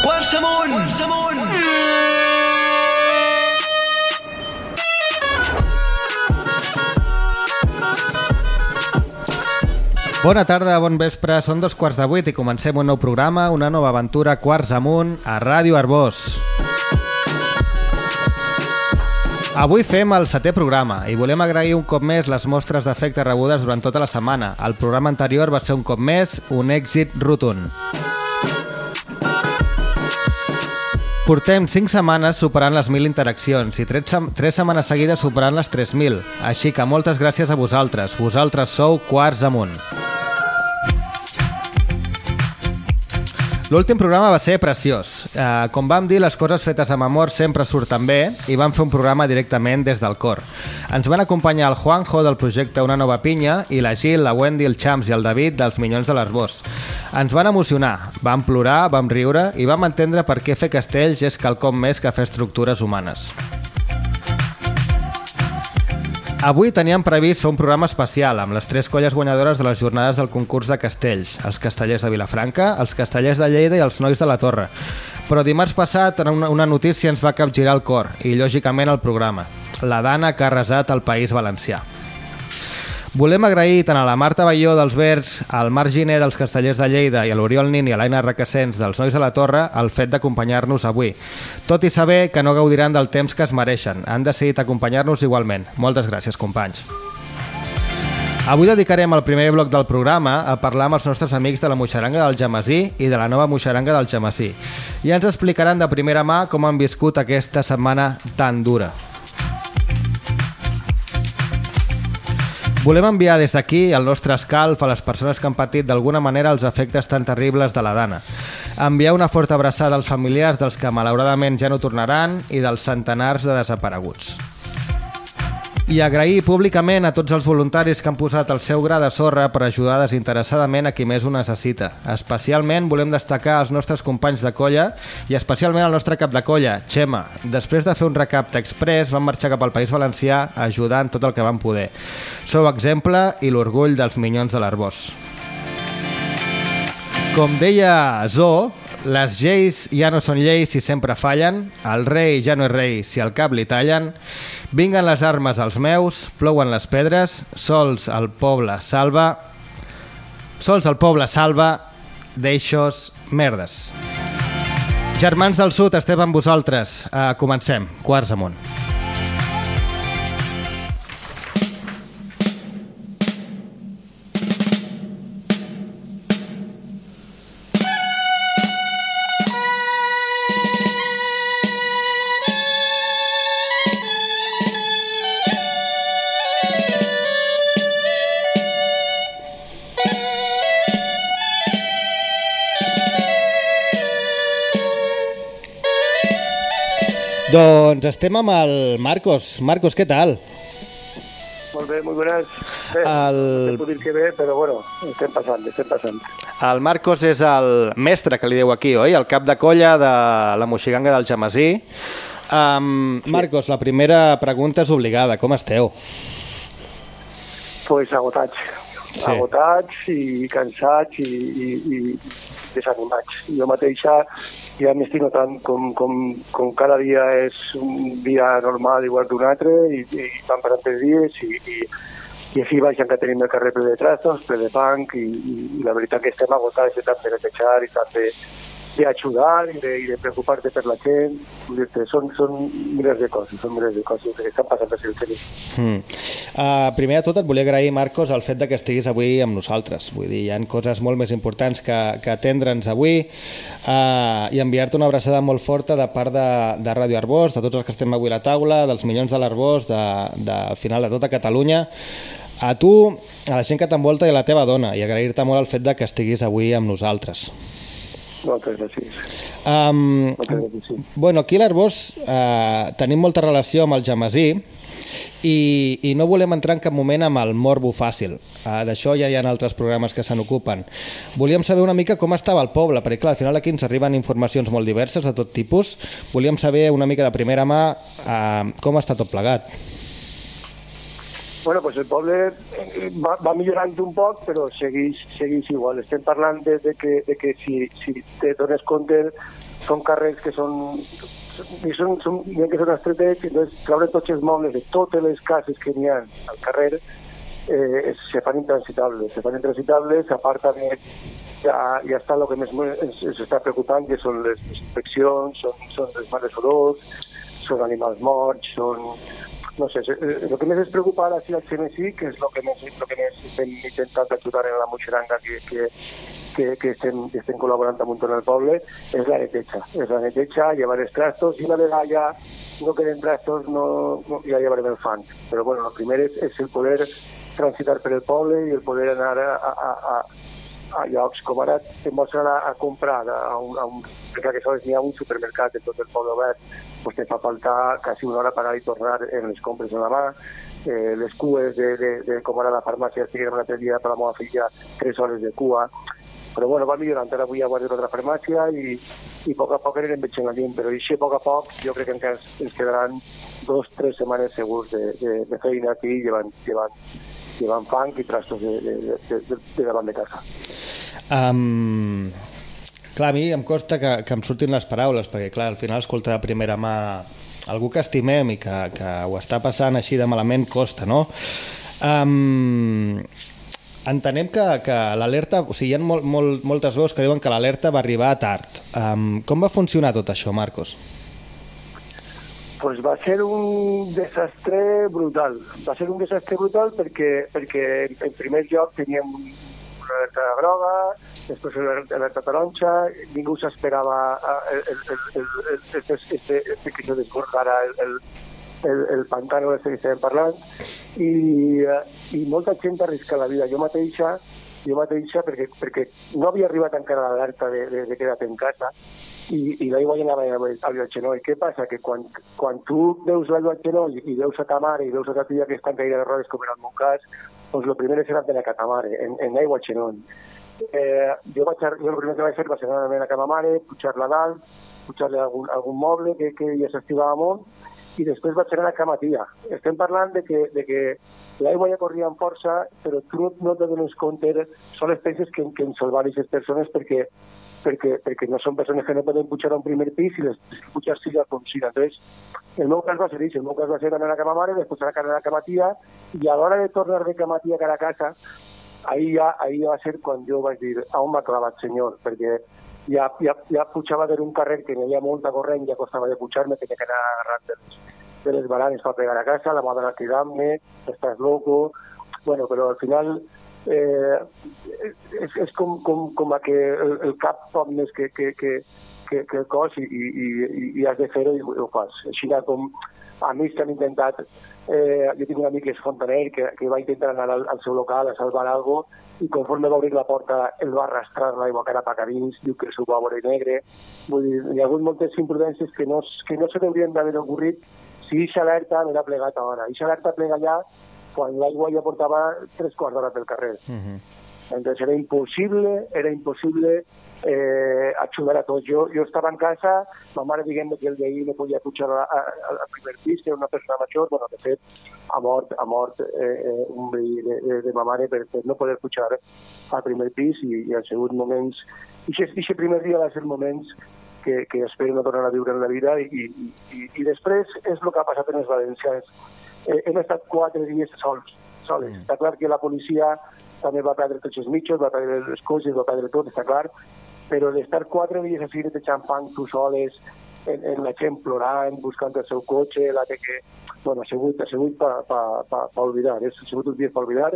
Quarts amunt! Quarts amunt! Bona tarda, bon vespre, són dos quarts de vuit i comencem un nou programa, una nova aventura Quarts amunt a Ràdio Arbós. Avui fem el setè programa i volem agrair un cop més les mostres d'efecte rebudes durant tota la setmana. El programa anterior va ser un cop més un èxit rotund. Portem 5 setmanes superant les 1.000 interaccions i 3, 3 setmanes seguides superant les 3.000. Així que moltes gràcies a vosaltres. Vosaltres sou quarts amunt. L'últim programa va ser preciós. Eh, com vam dir, les coses fetes amb amor sempre surten bé i vam fer un programa directament des del cor. Ens van acompanyar el Juanjo del projecte Una Nova Pinya i la Gil, la Wendy, el Champs i el David dels Minyons de l'Arbós. Ens van emocionar, vam plorar, vam riure i vam entendre per què fer castells és quelcom més que fer estructures humanes. Avui teníem previst fer un programa especial amb les tres colles guanyadores de les jornades del concurs de castells, els castellers de Vilafranca, els castellers de Lleida i els nois de la Torre. Però dimarts passat una, notícia ens va capgirar el cor i, lògicament, el programa. La dana que ha arrasat el País Valencià. Volem agrair tant a la Marta Balló dels Verds, al Marc Giner dels Castellers de Lleida i a l'Oriol Nin i a l'Aina Requesens dels Nois de la Torre el fet d'acompanyar-nos avui. Tot i saber que no gaudiran del temps que es mereixen, han decidit acompanyar-nos igualment. Moltes gràcies, companys. Avui dedicarem el primer bloc del programa a parlar amb els nostres amics de la Moixaranga del Jamasí i de la nova Moixaranga del Jamasí. I ens explicaran de primera mà com han viscut aquesta setmana tan dura. Volem enviar des d'aquí el nostre escalf a les persones que han patit d'alguna manera els efectes tan terribles de la dana. Enviar una forta abraçada als familiars dels que malauradament ja no tornaran i dels centenars de desapareguts. I agrair públicament a tots els voluntaris que han posat el seu gra de sorra per ajudar desinteressadament a qui més ho necessita. Especialment volem destacar els nostres companys de colla i especialment el nostre cap de colla, Xema. Després de fer un recapte express van marxar cap al País Valencià ajudant tot el que van poder. Sou exemple i l'orgull dels minyons de l'Arbós. Com deia Zo, les lleis ja no són lleis si sempre fallen, el rei ja no és rei si al cap li tallen, vinguen les armes als meus, plouen les pedres, sols el poble salva, sols el poble salva d'eixos merdes. Germans del Sud, estem amb vosaltres. Uh, comencem. Quarts amunt. Doncs estem amb el Marcos. Marcos, què tal? Molt bé, molt bones. Bé, El- no puc dir que bé, però bueno, estem passant, estem passant. El Marcos és el mestre que li diu aquí, oi? El cap de colla de la moixiganga del Jamasí. Um, Marcos, la primera pregunta és obligada. Com esteu? Pues agotats. Sí. Agotats i cansats i, i, i desanimats. Jo mateixa ja m'estic notant com, com, com cada dia és un dia normal igual que un altre i, i van passant tres dies i, i, i així baixen que tenim el carrer ple de trastos, ple de punk i, i, i la veritat que estem agotats de tant de netejar i tant de, de ajudar i de, i de preocupar-te per la gent. Dir-te, són, són milers de coses, són milers de coses que estan passant per el tenim. Mm. Uh, primer de tot et volia agrair, Marcos, el fet de que estiguis avui amb nosaltres. Vull dir, hi ha coses molt més importants que, que atendre'ns avui uh, i enviar-te una abraçada molt forta de part de, de Ràdio Arbós, de tots els que estem avui a la taula, dels milions de l'Arbós, de, de, al final de tota Catalunya, a tu, a la gent que t'envolta i a la teva dona, i agrair-te molt el fet de que estiguis avui amb nosaltres. Moltes gràcies. Um, Moltes gràcies, bueno, aquí a l'Arbós uh, tenim molta relació amb el Jamasí i, i no volem entrar en cap moment amb el morbo fàcil. Uh, D'això ja hi ha altres programes que se n'ocupen. Volíem saber una mica com estava el poble, perquè clar, al final aquí ens arriben informacions molt diverses de tot tipus. Volíem saber una mica de primera mà uh, com està tot plegat. Bueno, pues el poble eh, va, va un poc, però segueix, segueix igual. Estem parlant de, de, que, de que si, si te dones compte, són carrers que són i són, són, que són estretets, entonces treure tots els mobles de totes les cases que n'hi ha al carrer eh, se fan intransitables, se fan intransitables, a part també ja, ja està el que més ens, ens està preocupant, que són les inspeccions, són, són les males olors, són animals morts, són... No sé, el que més ens preocupa ara sí al CNSI, que és el que més, el que més estem intentant ajudar en la moixeranga que, que, que, que, estem, que estem col·laborant amb un torn al poble, és la neteja. És la neteja, llevar els trastos, i una vegada ja no queden trastos, no, no, ja llevarem el fang. Però bueno, el primer és, és el poder transitar per el poble i el poder anar a, a, a llocs com ara te'n vols anar a, a comprar a un, a un, perquè que sols n'hi ha un supermercat en tot el poble obert, pues te fa faltar quasi una hora per anar i tornar en les compres de la mà, eh, les cues de, de, de com ara la farmàcia estiguem l'altre dia per la meva filla, tres hores de cua, però bueno, va millorant, ara avui ja guardo una farmàcia i, i a poc a poc anirem veient la llum, però així a poc a poc jo crec que encara ens, ens quedaran dos, tres setmanes segurs de, de, de feina aquí llevant, llevant llevant fang i trastos de, de, de, de, davant de casa. Um, clar, a mi em costa que, que em surtin les paraules, perquè clar, al final escoltar de primera mà algú que estimem i que, que ho està passant així de malament costa, no? Um, entenem que, que l'alerta, o sigui, hi ha molt, molt, moltes veus que diuen que l'alerta va arribar tard. Um, com va funcionar tot això, Marcos? Pues va ser un desastre brutal. Va ser un desastre brutal perquè, perquè en primer lloc teníem una alerta groga, després una alerta taronja, ningú s'esperava que se desbordara el, el, el, pantano de que estàvem parlant i, i molta gent arrisca la vida. Jo mateixa jo mateixa, perquè, perquè no havia arribat encara l'alerta de, de, de queda't en casa, i, i l'aigua ja anava al genoll. Què passa? Que quan, quan tu veus l'aigua al genoll i veus a ta mare i veus a ta tia que estan caïda de rodes, com en el meu cas, doncs el primer és anar a la mare, en, en aigua al genoll. Eh, jo, vaig, jo el primer que vaig fer va ser anar a la mare, pujar-la dalt, pujar-li algun, algun moble que, que ja s'estimava molt, i després vaig anar a cama tia. Estem parlant de que, de que l'aigua ja corria amb força, però tu no, no te dones compte, són les penses que, que ens salvar aquestes persones perquè perquè, perquè no són persones que no poden pujar a un primer pis i les pujar siga com siga. Entonces, el meu cas va ser això, el meu cas va ser anar a cama mare, després anar a cama tia, i a l'hora de tornar de cama tia a casa, ahí ja, ahí va ser quan jo vaig dir, a on m'ha clavat, senyor? Perquè ja, ja, ja pujava per un carrer que hi havia molta corrent, ja costava de pujar-me, tenia que anar agarrant de les, de les baranes per pegar a casa, la mare cridant-me, estàs loco... Bueno, però al final eh, és, és com, com, com a que el, el cap pot més que, que, que, que, que el cos i, i, i, i has de fer-ho i ho fas. Així com a mi s'han intentat, eh, jo tinc un amic que és fontaner, que, que va intentar anar al, al seu local a salvar algo i conforme va obrir la porta el va arrastrar l'aigua cara a dins, diu que seu va veure negre. Vull dir, hi ha hagut moltes imprudències que no, que no se t'haurien d'haver ocorrit si aquesta alerta no era plegat a hora. Aquesta alerta plega ja quan l'aigua ja portava tres quarts d'hora pel carrer. Uh -huh. Entonces era imposible, era imposible eh, ajudar a tots. Jo, jo estava en casa, ma mare diguem que el d'ahir no podia pujar al primer pis, que era una persona major, bueno, de fet, ha mort, ha mort eh, eh un veí de, de, de ma mare per, per no poder pujar al primer pis i, i ha sigut moments... I aquest primer dia va ser moments que, que espero no tornar a viure en la vida i, i, i, i després és el que ha passat en els valencians eh, hem estat quatre dies sols, soles. Mm. Està clar que la policia també va perdre tots els mitjos, va perdre les coses, va perdre tot, està clar, però d'estar quatre dies així de xampany, tu soles, en, en la gent plorant, buscant el seu cotxe, la que, bueno, ha sigut, ha sigut per pa, pa, pa, pa oblidar, ha sigut un dia per oblidar,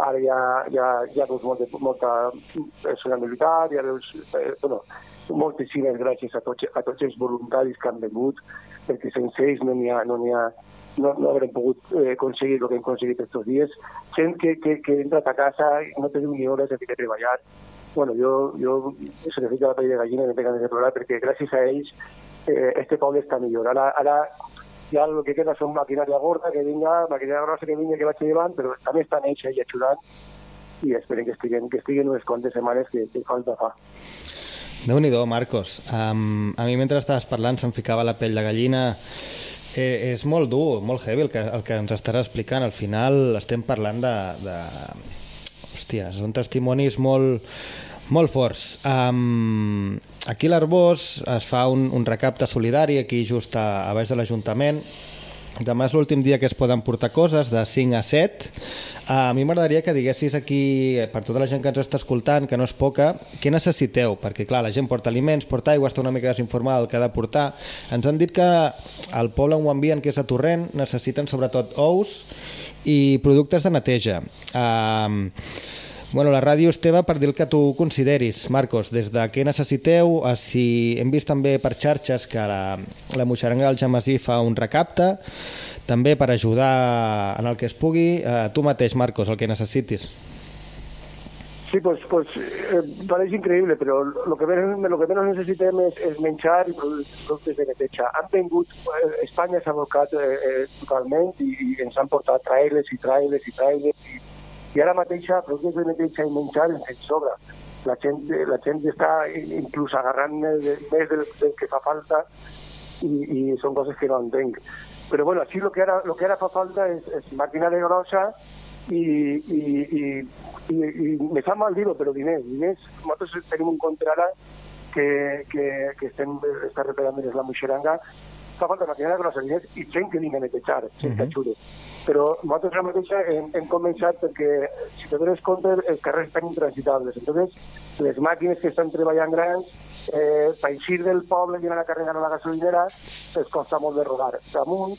ara ja, ja, ja veus molta, molta persona militar, ja veus, eh, bueno, moltíssimes gràcies a tots, a tots els voluntaris que han venut, perquè sense ells no n'hi ha, no ha, no, no haurem pogut eh, aconseguir el que hem aconseguit aquests dies. Gent que, que, que ha entrat a casa no té ni hores de fer treballar. Bueno, jo, jo fica la pell de gallina me pega de plorar perquè gràcies a ells eh, este poble està millor. Ara, ara ja el que queda són maquinària gorda que vinga, maquinària grossa que vinga que vaig llevant, però també estan ells i ajudant i esperen que estiguen, que estiguen unes quantes setmanes que, que falta fa déu nhi Marcos. Um, a mi mentre estaves parlant se'm ficava la pell de gallina. Eh, és molt dur, molt heavy el que, el que ens estaràs explicant. Al final estem parlant de... de... Hòstia, són testimonis molt, molt forts. Um, aquí a l'Arbós es fa un, un recapte solidari aquí just a, a baix de l'Ajuntament Demà és l'últim dia que es poden portar coses, de 5 a 7. A mi m'agradaria que diguessis aquí, eh, per tota la gent que ens està escoltant, que no és poca, què necessiteu? Perquè, clar, la gent porta aliments, porta aigua, està una mica desinformada del que ha de portar. Ens han dit que al poble on ho envien, que és a Torrent, necessiten sobretot ous i productes de neteja. Uh, Bueno, la ràdio és teva per dir el que tu consideris, Marcos, des de què necessiteu, a si hem vist també per xarxes que la, la Moixaranga del Jamasí fa un recapte, també per ajudar en el que es pugui, eh, tu mateix, Marcos, el que necessitis. Sí, pues, pues eh, parece increïble, però lo que, lo que menos necessitem és, és menjar i productes de neteja. Han vingut, eh, Espanya s'ha abocat eh, eh, totalment i, i ens han portat trailers i trailers i trailers i i ara mateix productes de neteja i menjar ens sobra. La gent, la gent està inclús agarrant més del, que fa falta i, i són coses que no entenc. Però bueno, així el que ara, lo que ara fa falta és, és maquinària grossa i, me fa mal dir-ho, però diners, diners. Nosaltres tenim un compte ara que, que, que estem, està repelant la moixeranga fa falta maquinària grossa, diners i gent que vingui a netejar, gent que ajude però nosaltres ara mateix hem, hem començat perquè, si te dones compte, els carrers estan intransitables. Entonces, les màquines que estan treballant grans, eh, per eixir del poble i anar a carregar a la gasolinera, els costa molt de rodar. Damunt,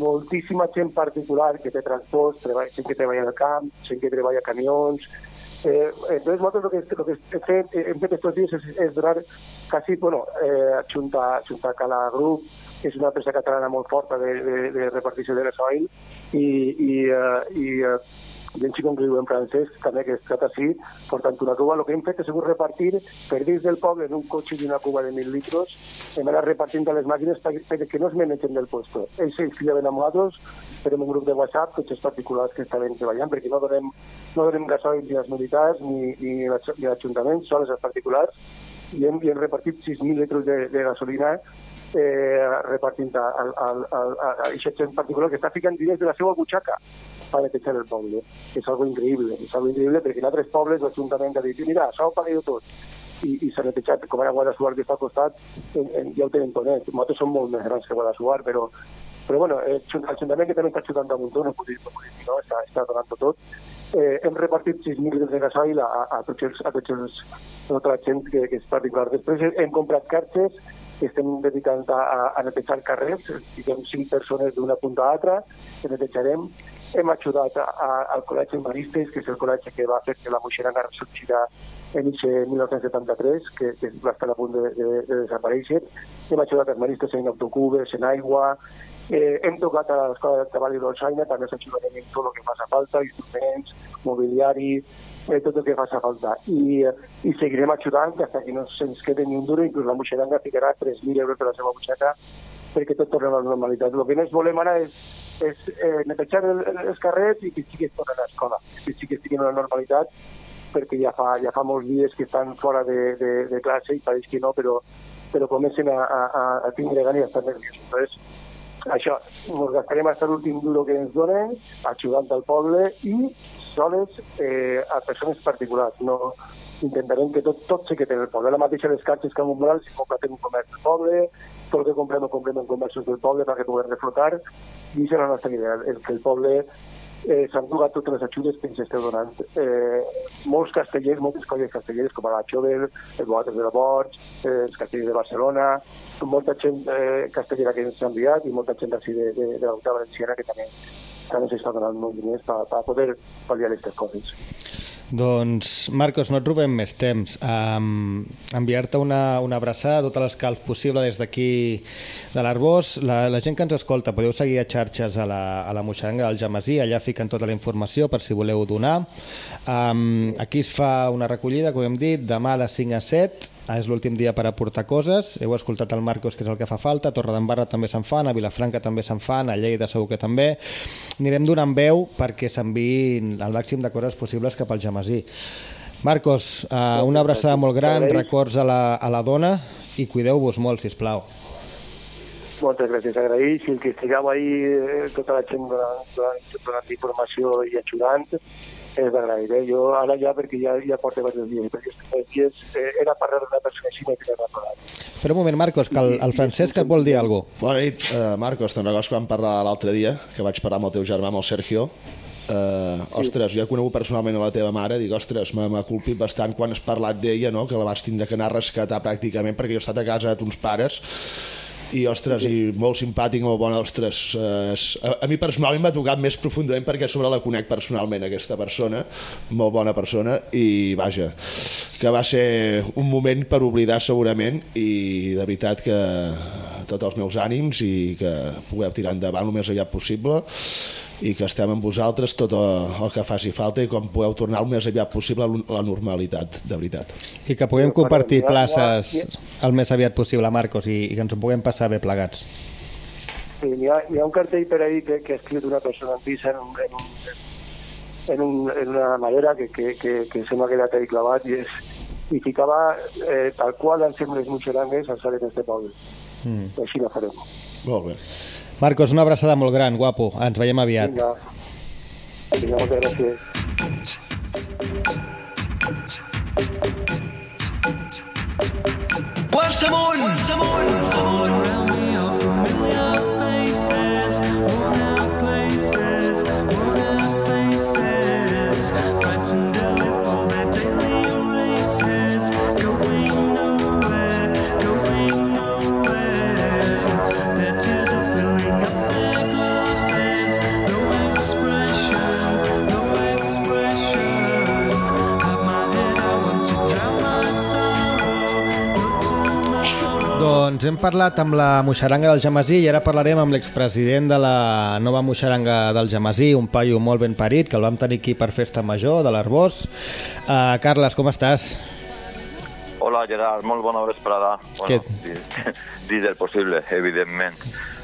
moltíssima gent particular que té transports, treballa, gent que treballa al camp, gent que treballa a camions, Eh, entonces, nosotros lo que, lo que hem fet estos días es, es donar casi, bueno, eh, Junta, Junta Cala Group, que és una empresa catalana molt forta de, de, de repartició de gasoil, uh, i uh, ben xico que diu en francès, també que es trata així, portant una cuba. El que hem fet és repartir per dins del poble en un cotxe i una cuba de 1.000 litros, hem anat repartint a les màquines perquè no es menegen del puesto. Ells s'inscriuen amb nosaltres, tenim un grup de WhatsApp, cotxes particulars que estaven treballant, perquè no donem, no donem gasoil ni als militars ni, ni, ni l'Ajuntament, sols als particulars, i hem, i hem repartit 6.000 litres de, de gasolina eh, repartint a, a, a, a, a, aquest gent particular que està ficant diners de la seva butxaca per netejar el poble. És algo increïble, és algo increïble perquè en altres pobles l'Ajuntament ha dit, mira, això ho pagueu tot. I, i s'ha netejat, com ara Guadassuar que està al costat, en, en, ja ho tenen tonet. Nosaltres som molt més grans que Guadassuar, però, però bueno, l'Ajuntament que també està ajudant puc dir, no està, està donant tot. Eh, hem repartit 6.000 litres de gasoil a, a, tots els, a tots els, a tota la gent que, que és particular. Després hem comprat carxes que estem dedicant a, a netejar carrers, diguem cinc persones d'una punta a l'altra, que netejarem. Hem ajudat a, a, al Col·legi Maristes, que és el col·legi que va fer que la Moixerana ressorgirà en aquest 1973, que, que va estar a punt de, de, de desaparèixer. Hem ajudat els maristes en autocubes, en aigua, eh, hem tocat a l'escola de treball i d'Olsaina, també s'ajudarem en tot el que fa falta, instruments, mobiliari, eh, tot el que faci falta. I, i seguirem ajudant fins que no se'ns quede ni un duro, inclús la Moixeranga ficarà 3.000 euros per la seva butxaca perquè tot torna a la normalitat. El que més volem ara és, és eh, netejar el, els carrers i que sí que es tornen a l'escola, que sí que estiguin en la normalitat, perquè ja fa, ja fa molts dies que estan fora de, de, de classe i pareix que no, però, però comencen a, a, a tindre gana i a estar nerviosos. Entonces, això, ens gastarem fins l'últim duro que ens donen, ajudant al poble i soles eh, a persones particulars. No, intentarem que tot, tot se que té el poble. La mateixa les caixes que Montbral, si comprem un comerç del poble, tot el que comprem ho comprem en comerços del poble perquè puguem reflotar, i això és la nostra idea, el que el poble eh, s'han dugat totes les ajudes que ens esteu donant. Eh, molts castellers, moltes colles castelleres, com la Xovel, els Boates de la Boig, eh, els castellers de Barcelona, molta gent eh, castellera que ens ha enviat i molta gent així de, de, de l'Auta Valenciana que també, també s'està donant molts diners per, per poder pal·liar aquestes coses. Doncs, Marcos, no et robem més temps. Um, Enviar-te una, una abraçada, tot l'escalf possible des d'aquí de l'Arbós. La, la gent que ens escolta, podeu seguir a xarxes a la, a la Moixaranga del Jamasí, allà fiquen tota la informació per si voleu donar. Um, aquí es fa una recollida, com hem dit, demà de 5 a 7, Ah, és l'últim dia per aportar coses. Heu escoltat el Marcos, que és el que fa falta. A Torredembarra també se'n fan, a Vilafranca també se'n fan, a Lleida segur que també. Anirem donant veu perquè s'enviïn el màxim de coses possibles cap al Jamasí. Marcos, uh, una abraçada molt gran, records a la, a la dona i cuideu-vos molt, si plau. Moltes gràcies, agraïts. I que estigueu ahí, eh, tota la gent donant, donant, donant informació i ajudant Eh? Jo ara ja, perquè ja, ja porto diversos dies, perquè els dies eh, era parlar d'una persona així no tenia parlar. Però un moment, Marcos, que el, el Francesc et vol dir alguna cosa. Bona nit, uh, Marcos. Te'n recordes que vam parlar l'altre dia, que vaig parlar amb el teu germà, amb el Sergio? Uh, ostres, jo he conegut personalment a la teva mare, dic, ostres, m'ha colpit bastant quan has parlat d'ella, no? que la vas tindre que anar a rescatar pràcticament perquè jo he estat a casa d'uns pares i ostres, i molt simpàtic, molt bona, ostres, eh, a, a mi personalment m'ha tocat més profundament perquè sobre la conec personalment aquesta persona, molt bona persona i vaja, que va ser un moment per oblidar segurament i de veritat que tots els meus ànims i que pugueu tirar endavant el més aviat possible i que estem amb vosaltres tot el que faci falta i com podeu tornar el més aviat possible a la normalitat, de veritat. I que puguem compartir places el més aviat possible, Marcos, i, i que ens ho puguem passar bé plegats. Sí, hi ha, hi ha un cartell per ahí que, que ha escrit una persona en pisa en, un, en, un, en, un, en una madera que, que, que, que se m'ha quedat ahí clavat i, és, i ficava eh, tal qual han sigut les muixerangues al saler d'este poble. Mm. Així la farem. Molt bé. Marcos, una abraçada molt gran, guapo. Ens veiem aviat. Vinga. Vinga, moltes gràcies. Quarts amunt! Quarts amunt! All around me are familiar faces, worn out places, worn out faces, frightened tomorrow. Doncs hem parlat amb la moixaranga del Jamasí i ara parlarem amb l'expresident de la nova moixaranga del Jamasí, un paio molt ben parit, que el vam tenir aquí per festa major de l'Arbós. Uh, Carles, com estàs? Hola Gerard, molt bona vesprada. Bueno, Què- dins, dins del possible, evidentment.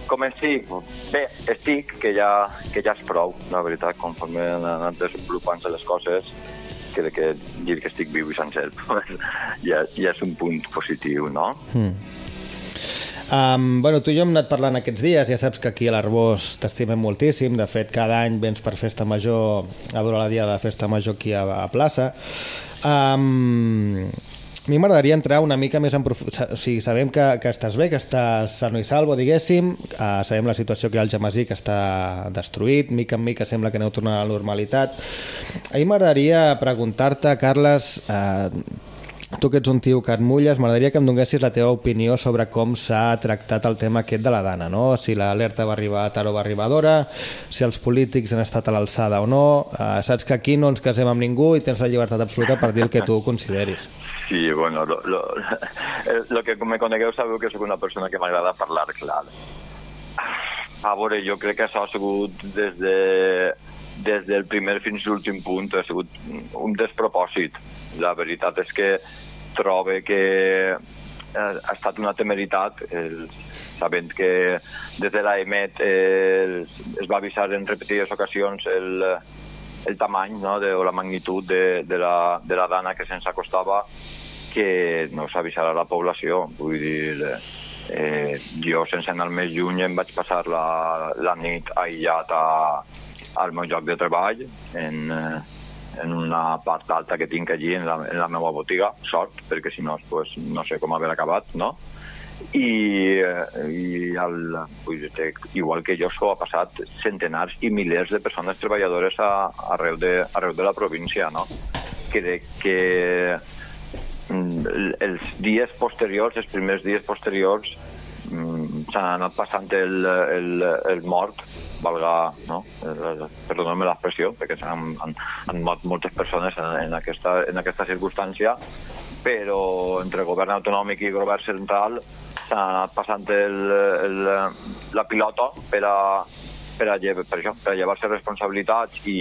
Com estic? Bé, estic, que ja, que ja és prou, la veritat, conforme han anat desenvolupant-se les coses, crec que dir que estic viu i sencer ja, ja és un punt positiu, no? Um, bueno, tu i jo hem anat parlant aquests dies, ja saps que aquí a l'Arbós t'estimem moltíssim, de fet cada any vens per festa major, a veure la dia de festa major aquí a, a plaça. Um, a mi m'agradaria entrar una mica més en profunditat, o sigui, sabem que, que estàs bé, que estàs sano i salvo, diguéssim, uh, sabem la situació que hi ha al Jamasí, que està destruït, mica en mica sembla que aneu tornant a la normalitat. A mi m'agradaria preguntar-te, Carles, uh, Tu que ets un tio que et mulles, m'agradaria que em donessis la teva opinió sobre com s'ha tractat el tema aquest de la dana, no? Si l'alerta va arribar tard o va arribar d'hora, si els polítics han estat a l'alçada o no. Uh, saps que aquí no ens casem amb ningú i tens la llibertat absoluta per dir el que tu consideris. Sí, bueno, lo, lo, lo que me conegueu sabeu que sóc una persona que m'agrada parlar clar. A veure, jo crec que això ha sigut des, de, des del primer fins l'últim punt, ha sigut un despropòsit. La veritat és que trobe que eh, ha estat una temeritat, el, sabent que des de l'AEMET eh, es va avisar en repetides ocasions el, el tamany no, de, o la magnitud de, de, la, de la dana que se'ns acostava que no s'avisarà la població. Vull dir, eh, jo sense anar més lluny em vaig passar la, la nit aïllat a, al meu lloc de treball en, eh, en una part alta que tinc allí en la, en la meva botiga, sort, perquè si no, pues, no sé com haver acabat, no? I, eh, i el, que igual que jo, s'ho ha passat centenars i milers de persones treballadores a, arreu, de, arreu de la província, no? Crec que mm, els dies posteriors, els primers dies posteriors, s'han anat passant el, el, el mort, valga, no? Eh, perdoneu-me l'expressió, perquè s'han han, han mort moltes persones en, en, aquesta, en aquesta circumstància, però entre govern autonòmic i govern central s'ha anat passant el, el, la pilota per a, per a, per això, per a llevar-se responsabilitats i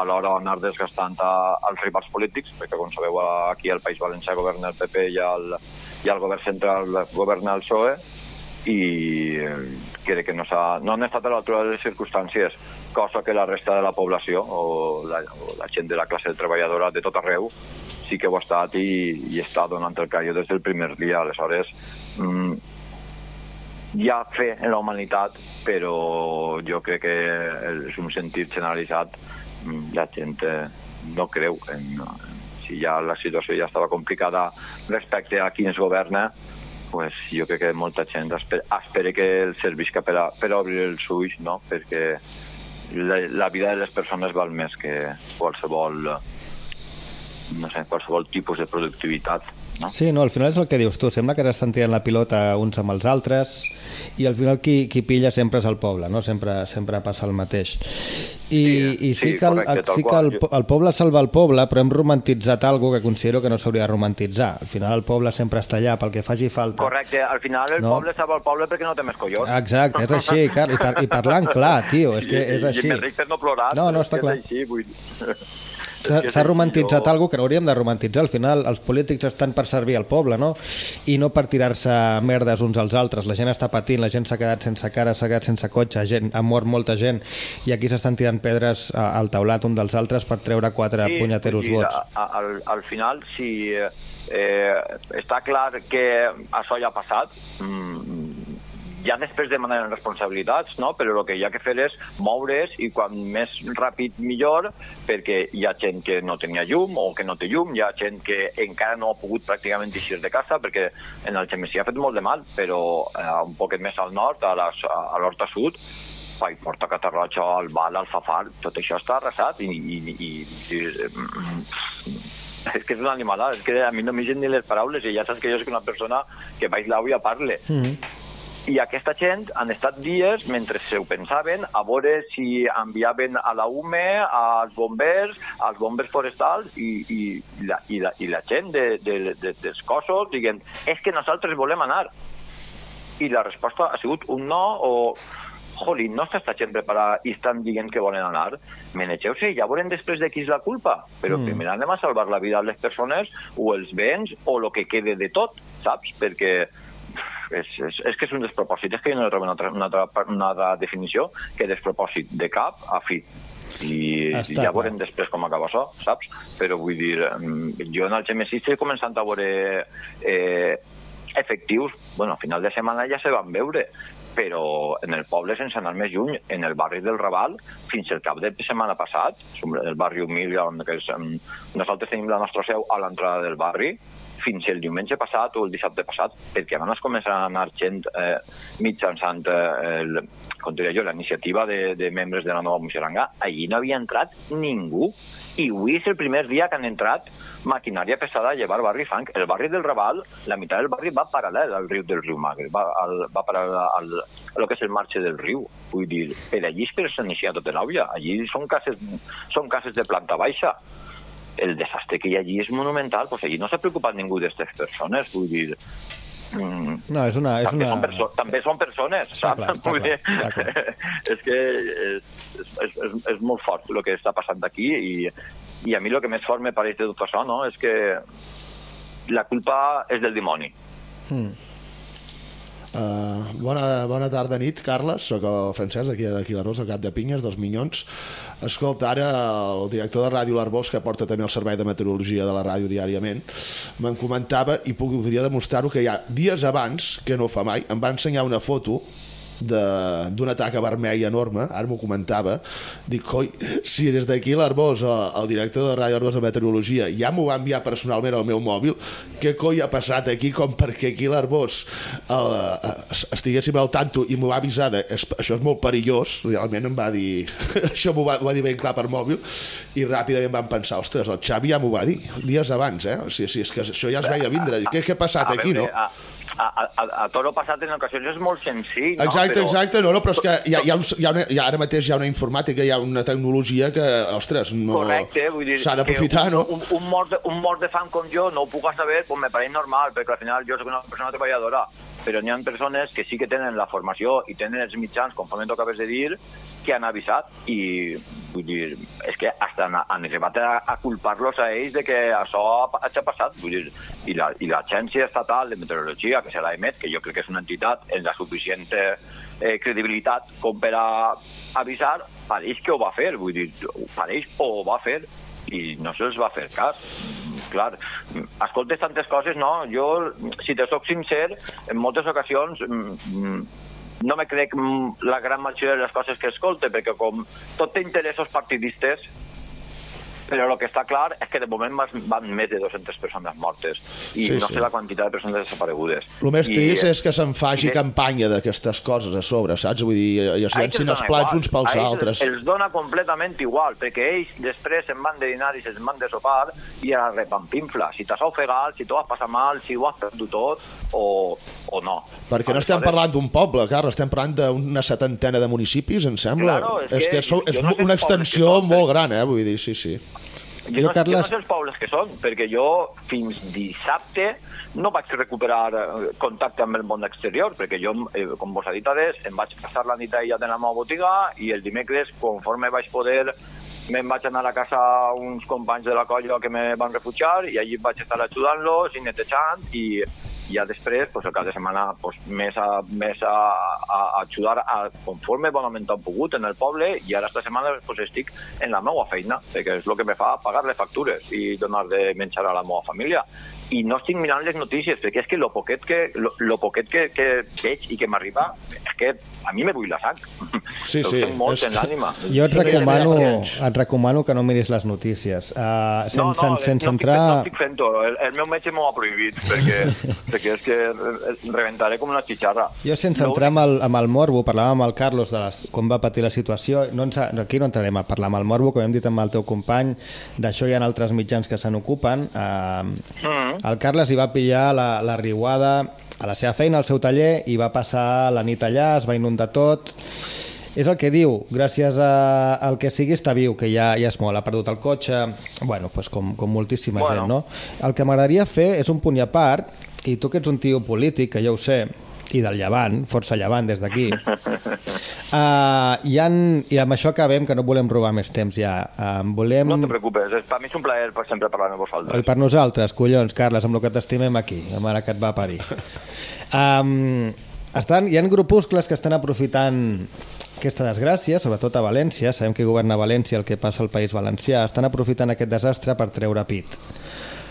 alhora anar desgastant a, als rivals polítics, perquè com sabeu aquí al País Valencià governa el PP i el, i el govern central governa el PSOE i eh, crec que no, s'ha- no han estat a l'altura de les circumstàncies, cosa que la resta de la població o la, o la gent de la classe treballadora de tot arreu sí que ho ha estat i, i està donant el callo des del primer dia. Aleshores, mm, hi ha fe en la humanitat, però jo crec que és un sentit generalitzat. Mm, La gent eh, no creu en, si ja la situació ja estava complicada respecte a qui ens governa pues jo crec que molta gent espera, espera que el servisca per, a, per a obrir els ulls, no? perquè la, la vida de les persones val més que qualsevol no sé, qualsevol tipus de productivitat no? Sí, no, al final és el que dius tu, sembla que s'estan tirant la pilota uns amb els altres i al final qui, qui pilla sempre és el poble, no? Sempre, sempre passa el mateix. I sí, i sí, sí, que, el, correcte, sí que el, el poble salva el poble, però hem romantitzat algo que considero que no s'hauria de romantitzar. Al final el poble sempre està allà pel que faci falta. Correcte, al final el No. poble salva el poble perquè no té més collons. Exacte, és així, car i, par i parlant clar, tio, és que és I, així. I més ric per no plorar. No, no, és està que clar. És així, vull dir. S'ha romantitzat jo- algo que no hauríem de romantitzar. Al final, els polítics estan per servir al poble, no? I no per tirar-se merdes uns als altres. La gent està patint, la gent s'ha quedat sense cara, s'ha quedat sense cotxe, gent, ha mort molta gent, i aquí s'estan tirant pedres a- al taulat un dels altres per treure quatre Sí, punyeteros dir, vots. a- a- Al, al final, si eh, està clar que això ja ha passat, mm, ja després demanen responsabilitats, no? però el que hi ha que fer és moure's i quan més ràpid millor, perquè hi ha gent que no tenia llum o que no té llum, hi ha gent que encara no ha pogut pràcticament eixir de casa perquè en el Gemesí ha fet molt de mal, però eh, un poquet més al nord, a l'Horta Sud, Pai, Porta Catarroja, el Val, Fafar, tot això està arrasat i, i, i, i mm, és que és una animalada, és que a mi no m'hi ni les paraules i ja saps que jo soc una persona que vaig l'au i a parle. Mm. I aquesta gent han estat dies, mentre se ho pensaven, a veure si enviaven a la UME, als bombers, als bombers forestals i, i, la, i, la, i la gent de, de, de, dels cossos dient és que nosaltres volem anar. I la resposta ha sigut un no o jolín, no està esta gent preparada i estan dient que volen anar, menegeu-se i ja veurem després de qui és la culpa. Però mm. primer anem a salvar la vida de les persones o els béns o el que quede de tot, saps? Perquè és, és, és que és un despropòsit, és que jo no trobo una, altra- una, altra- una altra definició que despropòsit de cap a fi. I, Està i ja clar. veurem després com acaba això, saps? Però vull dir, jo en el GMC estic començant a veure eh, efectius, bueno, a final de setmana ja se van veure, però en el poble sense anar més lluny, en el barri del Raval, fins el cap de setmana passat, el barri humil, on que és, nosaltres tenim la nostra seu a l'entrada del barri, fins el diumenge passat o el dissabte passat, perquè abans començar a anar gent eh, mitjançant eh, el, jo, la iniciativa de, de membres de la nova Moixeranga, allí no havia entrat ningú. I avui és el primer dia que han entrat maquinària pesada a llevar al barri fang. El barri del Raval, la meitat del barri va paral·lel al riu del riu Magre, va, al, va paral·lel al, a lo que és el marge del riu. Vull dir, per allí és per s'inicia tota l'àvia. Allí són cases, són cases de planta baixa el desastre que hi ha allí és monumental, pues allí no s'ha preocupat ningú d'aquestes persones, vull dir... Mm, No, és una... És també, una... són perso també són persones, Està saps? clar, està Vull clar, està clar. és que és, és, és, és, és molt fort el que està passant aquí i, i a mi el que més fort me pareix de tot això no? és que la culpa és del dimoni. Mm. Uh, bona, bona tarda, nit, Carles. Soc el Francesc, aquí, d'aquí la Rosa, cap de Pinyes, dels Minyons. Escolta, ara el director de Ràdio L'Arbós, que porta també el servei de meteorologia de la ràdio diàriament, me'n comentava i podria demostrar-ho que ja dies abans, que no fa mai, em va ensenyar una foto de- d'una taca vermella enorme, ara m'ho comentava, dic, coi, si des d'aquí l'Arbós, el, el director de Ràdio Arbós de Meteorologia, ja m'ho va enviar personalment al meu mòbil, què coi ha passat aquí com perquè aquí l'Arbós estiguéssim al tanto i m'ho va avisar, de, es, això és molt perillós, realment em va dir, això m'ho va, va dir ben clar per mòbil, i ràpidament vam pensar, ostres, el Xavi ja m'ho va dir, dies abans, eh? O sigui, si és que això ja es veia vindre, què, què ha passat A aquí, veure, no? A, a, a, a toro passat en ocasions és molt senzill, no? Exacte, Però- exacte, no, no, però és que hi ha, hi ha, un, hi ha, una, hi ha ara mateix hi ha una informàtica, hi ha una tecnologia que, ostres, no... Correcte, vull dir... S'ha d'aprofitar, no? Un, un, mort un mort de fan com jo no ho puc saber, pues me pareix normal, perquè al final jo soc una persona treballadora, però n'hi ha persones que sí que tenen la formació i tenen els mitjans, conforme tu acabes de dir, que han avisat i vull dir, és que hasta han, han arribat a, a culpar-los a ells de que això ha, ha passat, vull dir, i la- i l'Agència Estatal de Meteorologia, que serà EMET, que jo crec que és una entitat amb la suficient eh, credibilitat com per a avisar, pareix que ho va fer, vull dir, pareix o ho va fer i no se'ls va fer cas. Clar, escoltes tantes coses, no? Jo, si te soc sincer, en moltes ocasions mm, mm, no me crec la gran majoria de les coses que escolte, perquè com tot té interessos partidistes, Però el que està clar és que de moment van més de 200 persones mortes i Sí, no sí. sé la quantitat de persones desaparegudes. El més I, trist eh, és que se'n faci i- campanya d'aquestes coses a sobre, saps? Vull dir, i es llencin els plats igual. uns pels A ells altres. Els dona completament igual, perquè ells després se'n van de dinar i se'n van de sopar i a repampinfla. Si t'has ofegat, si t'ho has passat mal, si ho has perdut tot o, o no. Perquè no estem parlant d'un poble, Carles, estem parlant d'una setantena de municipis, em sembla. Claro, és és que que, és, és no una extensió molt gran, eh? Vull dir, sí, sí. Jo, Jo, no, jo Carles- no sé els pobles que són, perquè jo fins dissabte no vaig recuperar eh, contacte amb el món exterior, perquè jo, eh, com vos ha dit adés, em vaig passar la nit allà de la meva botiga i el dimecres, conforme vaig poder, me'n vaig anar a casa uns companys de la colla que me van refugiar i allí vaig estar ajudant-los i netejant i ja després, pues, el cap de setmana, pues, més, a, més a, a, a ajudar a, conforme bonament han pogut en el poble i ara esta setmana pues, estic en la meva feina, perquè és el que me fa pagar-le factures i donar de menjar a la meva família. I no estic mirant les notícies, perquè és que lo poquet que, lo, lo poquet que, que veig i que m'arriba és que a mi me bull la sang. Sí, sí, molt és en l'ànima. Jo et No recomano, no et recomano que no miris les notícies. Uh, sense, no, no, sense no, entrar... no estic fent-ho. El, el meu metge m'ho ha prohibit, perquè, perquè és que re- reventaré com una xixarra. Jo sense L'únic- entrar amb el, amb el morbo, parlàvem amb el Carlos de les, com va patir la situació, no ens, aquí no entrarem a parlar amb el morbo, com hem dit amb el teu company, d'això hi ha altres mitjans que se n'ocupen. Uh, Mm. El Carles hi va pillar la, la riuada a la seva feina, al seu taller, i va passar la nit allà, es va inundar tot. És el que diu, gràcies a, al que sigui està viu, que ja, ja és molt, ha perdut el cotxe, bueno, pues com, com moltíssima Bueno. gent, no? El que m'agradaria fer és un punt i a part, i tu que ets un tio polític, que jo ho sé, i del Llevant, força Llevant des d'aquí, uh, hi han, i amb això acabem, que no volem robar més temps ja. Uh, volem... No te preocupes, és, per mi és un plaer per sempre parlar amb vosaltres. per nosaltres, collons, Carles, amb el que t'estimem aquí, la mare que et va parir. Um, estan, hi ha grupuscles que estan aprofitant aquesta desgràcia, sobretot a València, sabem que governa València el que passa al País Valencià, estan aprofitant aquest desastre per treure pit.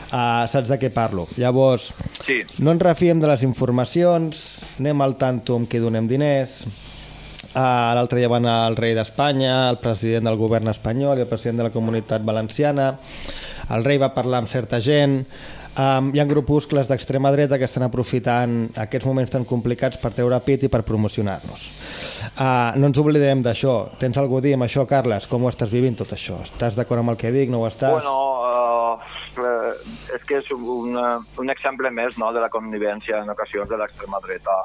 Uh, saps de què parlo? Llavors, Sí. no ens refiem de les informacions, anem al tanto amb qui donem diners, Uh, L'altre dia va anar el rei d'Espanya, el president del govern espanyol i el president de la comunitat valenciana. El rei va parlar amb certa gent. Um, hi ha grupuscles d'extrema dreta que estan aprofitant aquests moments tan complicats per treure pit i per promocionar-nos. Uh, no ens oblidem d'això. Tens alguna a dir amb això, Carles? Com ho estàs vivint tot això? Estàs d'acord amb el que dic? No ho estàs? Bueno, uh, és que és un, eh, un exemple més no, de la convivència en ocasions de l'extrema dreta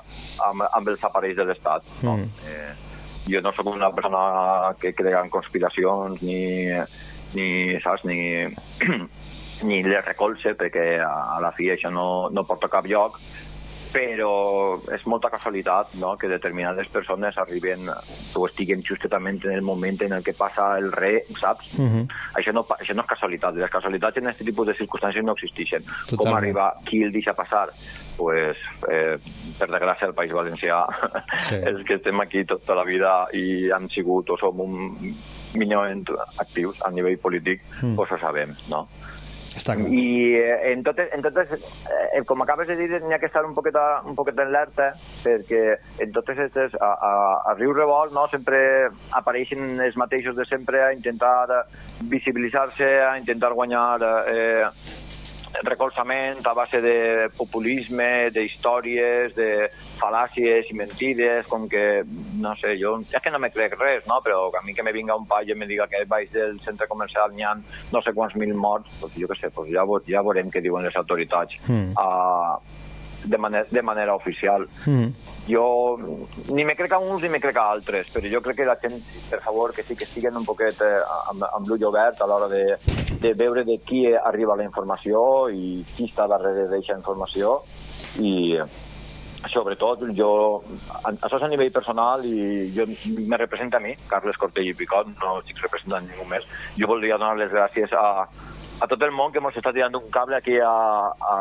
amb, amb els aparells de l'Estat. No? Mm. Eh, jo no sóc una persona que crega en conspiracions ni, ni saps, ni, ni les recolze, perquè a, a la fi això no, no porta cap lloc, però és molta casualitat no? que determinades persones arriben o estiguen justament en el moment en el que passa el re, saps? Mhm. això, no, això no és casualitat. Les casualitats en aquest tipus de circumstàncies no existeixen. Com Totalment. arriba, qui el deixa passar? pues, eh, per desgràcia, el País Valencià, Sí. els que estem aquí tota la vida i han sigut o som un mínim actius a nivell polític, Mm. pues ho sabem, no? Està clar. I eh, en totes, eh, com acabes de dir, n'hi ha que estar un poquet, a- un poquet en alerta, perquè en totes aquestes, a, a, a Riu Revolt, no, sempre apareixen els mateixos de sempre a intentar visibilitzar-se, a intentar guanyar eh, recolzament a base de populisme, d'històries, de fal·làcies i mentides, com que, no sé, jo és que no me crec res, no? però a mi que me vinga un paio i me diga que baix del centre comercial n'hi ha no sé quants mil morts, doncs jo què sé, doncs ja, ja veurem què diuen les autoritats Mm. uh, de, manera, de manera oficial. Mm. Jo ni me crec a uns ni me crec a altres, però jo crec que la gent, per favor, que sí que estiguen un poquet eh, amb, amb l'ull obert a l'hora de, de veure de qui arriba la informació i qui està darrere d'aquesta informació i sobretot jo, això és a nivell personal i jo me representa a mi, Carles Cortell i Picot, no estic representant ningú més. Jo voldria donar les gràcies a, a tot el món que ens està tirant un cable aquí a, a,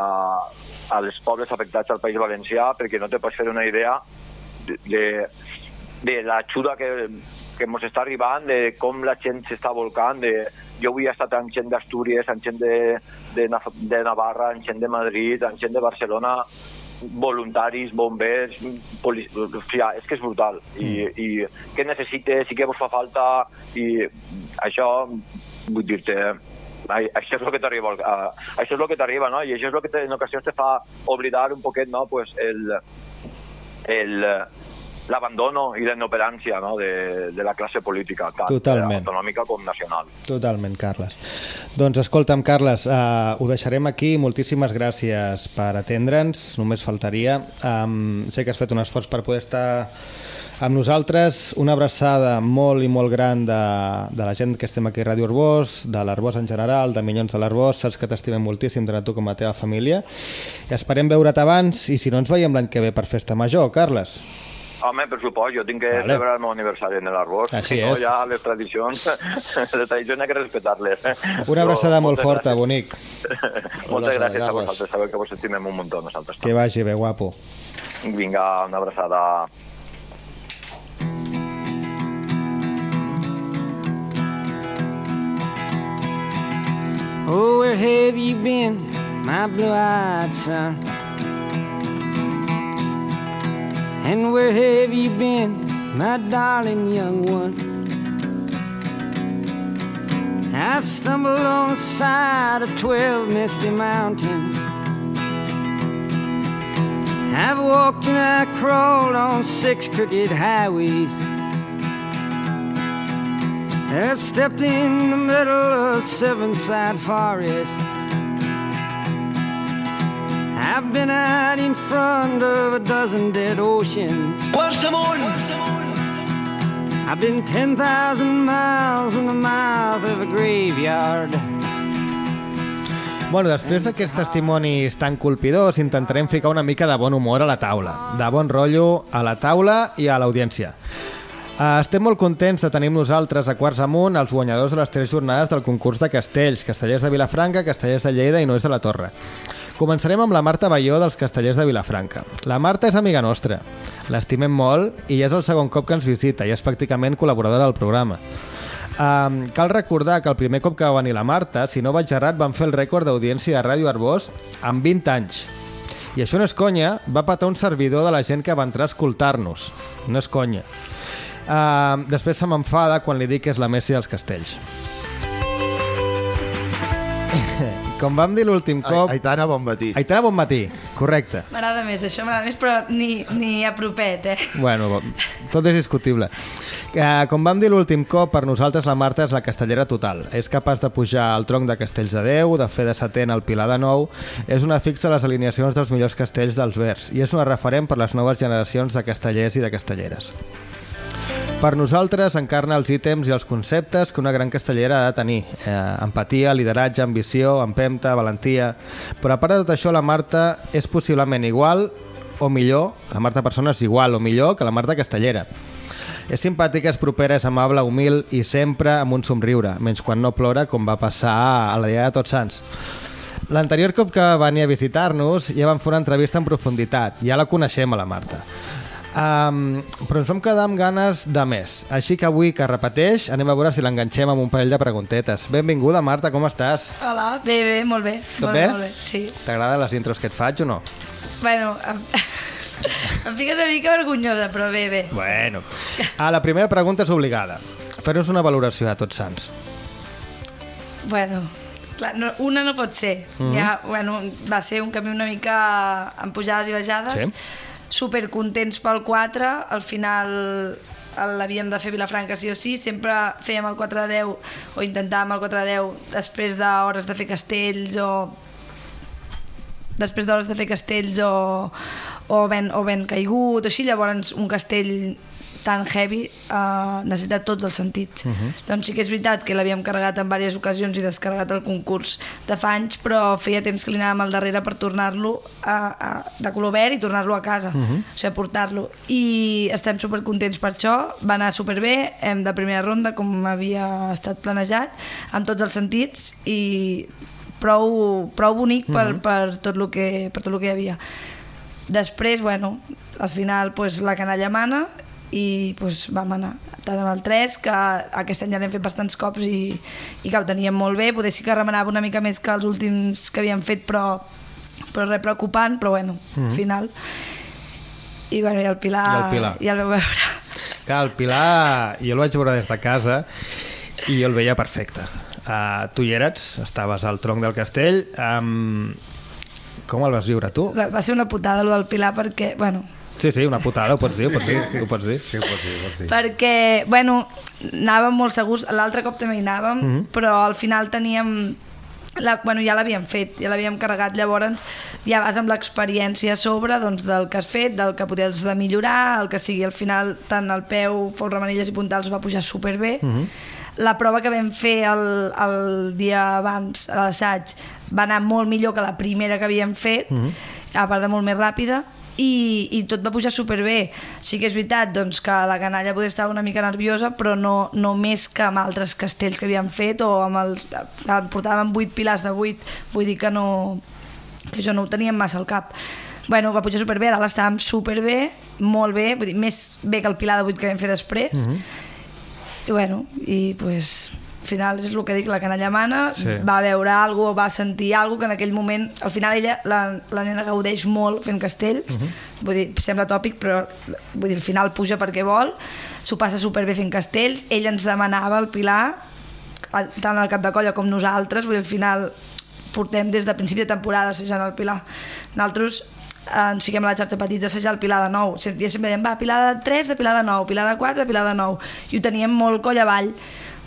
a les pobles afectats al País Valencià perquè no te pots fer una idea de, de, de l'ajuda que, que ens està arribant, de com la gent s'està volcant, de... jo avui he estat amb gent d'Astúries, amb gent de, de, de Navarra, amb gent de Madrid, amb gent de Barcelona, voluntaris, bombers, poli... o sigui, és que és brutal. I, i què necessites i què vos fa falta i això, vull dir-te, ai- això és el que t'arriba a- això és el que t'arriba no? i això és el que te, en ocasions te fa oblidar un poquet no? pues el, el, l'abandono i la inoperància no? de, de la classe política tant Totalment. autonòmica com nacional Totalment, Carles. Doncs escolta'm, Carles, uh, ho deixarem aquí. Moltíssimes gràcies per atendre'ns, només faltaria. Um, sé que has fet un esforç per poder estar amb nosaltres. Una abraçada molt i molt gran de, de la gent que estem aquí a Ràdio Arbós, de l'Arbós en general, de Minyons de l'Arbós. Saps que t'estimem moltíssim, tant a tu com a la teva família. I esperem veure't abans i si no ens veiem l'any que ve per Festa Major, Carles. Home, per supost, jo tinc que Vale. celebrar el meu aniversari en l'Arbós. Així no, és. ja les tradicions, les tradicions hi ha que respectar-les. Una abraçada Però molt forta, gràcies. bonic. moltes gràcies a vosaltres, sabeu que vos estimem un muntó nosaltres. Que vagi bé, guapo. Vinga, una abraçada. Where have you been, my blue-eyed son? And where have you been, my darling young one? I've stumbled on the side of twelve misty mountains. I've walked and I crawled on six crooked highways. I've stepped in the middle of seven side forests. I've been out in front of a dozen dead oceans. Amunt! I've been 10,000 miles in the mouth of a graveyard. Bueno, després d'aquests testimonis tan colpidors, intentarem ficar una mica de bon humor a la taula, de bon rotllo a la taula i a l'audiència. Uh, estem molt contents de tenir nosaltres a Quarts Amunt els guanyadors de les tres jornades del concurs de castells, castellers de Vilafranca, castellers de Lleida i Nois de la Torre. Començarem amb la Marta Balló dels castellers de Vilafranca. La Marta és amiga nostra, l'estimem molt i és el segon cop que ens visita i és pràcticament col·laboradora del programa. Um, cal recordar que el primer cop que va venir la Marta, si no vaig errat, van fer el rècord d'audiència de Ràdio Arbós amb 20 anys. I això no és conya, va patar un servidor de la gent que va entrar a escoltar-nos. No és conya. Uh, després se m'enfada quan li dic que és la Messi dels castells. Com vam dir l'últim cop... Ai, Aitana, bon matí. Aitana, bon matí. Correcte. M'agrada més, això m'agrada més, però ni, ni a propet, eh? Bueno, tot és discutible. Uh, com vam dir l'últim cop, per nosaltres la Marta és la castellera total. És capaç de pujar al tronc de Castells de Déu, de fer de setent al Pilar de Nou, és una fixa a les alineacions dels millors castells dels Verds i és una referent per les noves generacions de castellers i de castelleres. Per nosaltres encarna els ítems i els conceptes que una gran castellera ha de tenir. Eh, empatia, lideratge, ambició, empenta, valentia... Però a part de tot això, la Marta és possiblement igual o millor, la Marta persona és igual o millor que la Marta castellera. És simpàtica, és propera, és amable, humil i sempre amb un somriure, menys quan no plora com va passar a la dia de Tots Sants. L'anterior cop que va venir a visitar-nos ja vam fer una entrevista en profunditat, ja la coneixem a la Marta. Um, però ens vam quedar amb ganes de més. Així que avui, que repeteix, anem a veure si l'enganxem amb un parell de preguntetes. Benvinguda, Marta, com estàs? Hola, bé, bé, molt bé. Tot molt bé? Molt bé, sí. T'agraden les intros que et faig o no? Bueno, em, em fica una mica vergonyosa, però bé, bé. Bueno. Ah, la primera pregunta és obligada. Fer-nos una valoració de Tots Sants. Bueno, clar, no, una no pot ser. Mm. -hmm. ja, bueno, va ser un camí una mica amb pujades i baixades. Sí. Super contents pel 4. Al final l'havíem de fer Vilafranca sí o sí. Sempre fèiem el 4 de 10 o intentàvem el 4 de 10 després d'hores de fer castells o després d'hores de fer castells o, o, ben, o ben caigut o així, llavors un castell tan heavy uh, necessita tots els sentits. Uh -huh. Doncs sí que és veritat que l'havíem carregat en diverses ocasions i descarregat el concurs de fa anys, però feia temps que li anàvem al darrere per tornar-lo a, a, de color verd i tornar-lo a casa, uh -huh. o sigui, portar-lo. I estem supercontents per això, va anar superbé, hem de primera ronda, com havia estat planejat, en tots els sentits, i prou, prou bonic per, per, tot el que, per tot el que hi havia. Després, bueno, al final pues, la canalla mana i pues, vam anar tant amb el 3, que aquest any ja l'hem fet bastants cops i, i que el teníem molt bé, potser sí que remenava una mica més que els últims que havíem fet, però, però res preocupant, però bueno, al final. I, bueno, i el Pilar, I el Pilar. ja el vau veure. Clar, el Pilar, jo el vaig veure des de casa i jo el veia perfecte. Uh, tu hi eres, estaves al tronc del castell. Um, com el vas viure tu? Va, va ser una putada, lo del Pilar, perquè, bueno, Sí, sí, una putada, ho pots dir, ho pots dir. Ho pots dir. Sí, ho pots dir, ho pots dir. perquè, bueno, anàvem molt segurs, l'altre cop també hi anàvem, mm. -hmm. però al final teníem la, bueno, ja l'havíem fet, ja l'havíem carregat, llavors ja vas amb l'experiència a sobre doncs, del que has fet, del que podies de millorar, el que sigui, al final tant el peu, fos remanilles i puntals va pujar superbé. Mm -hmm. La prova que vam fer el, el dia abans, a l'assaig, va anar molt millor que la primera que havíem fet, mm -hmm. a part de molt més ràpida, i, i tot va pujar superbé. Sí que és veritat doncs, que la canalla podia estar una mica nerviosa, però no, no més que amb altres castells que havíem fet o amb els... Portàvem 8 pilars de 8, vull dir que no... que això no ho teníem massa al cap. Bueno, va pujar superbé, a dalt estàvem superbé, molt bé, vull dir, més bé que el pilar de 8 que vam fer després. Mm -hmm. I bueno, i pues, al final és el que dic, la canalla mana Sí. va veure alguna cosa, va sentir alguna cosa que en aquell moment, al final ella, la, la nena gaudeix molt fent castells, uh -huh. vull dir, sembla tòpic, però vull dir, al final puja perquè vol, s'ho passa superbé fent castells, ella ens demanava el Pilar, tant al cap de colla com nosaltres, vull dir, al final portem des de principi de temporada assajant el Pilar. Nosaltres eh, ens fiquem a la xarxa petita a assajar el Pilar de 9. Sempre, sempre dèiem, va, Pilar de 3, de Pilar de 9, Pilar de 4, Pilar de 9. I ho teníem molt coll avall.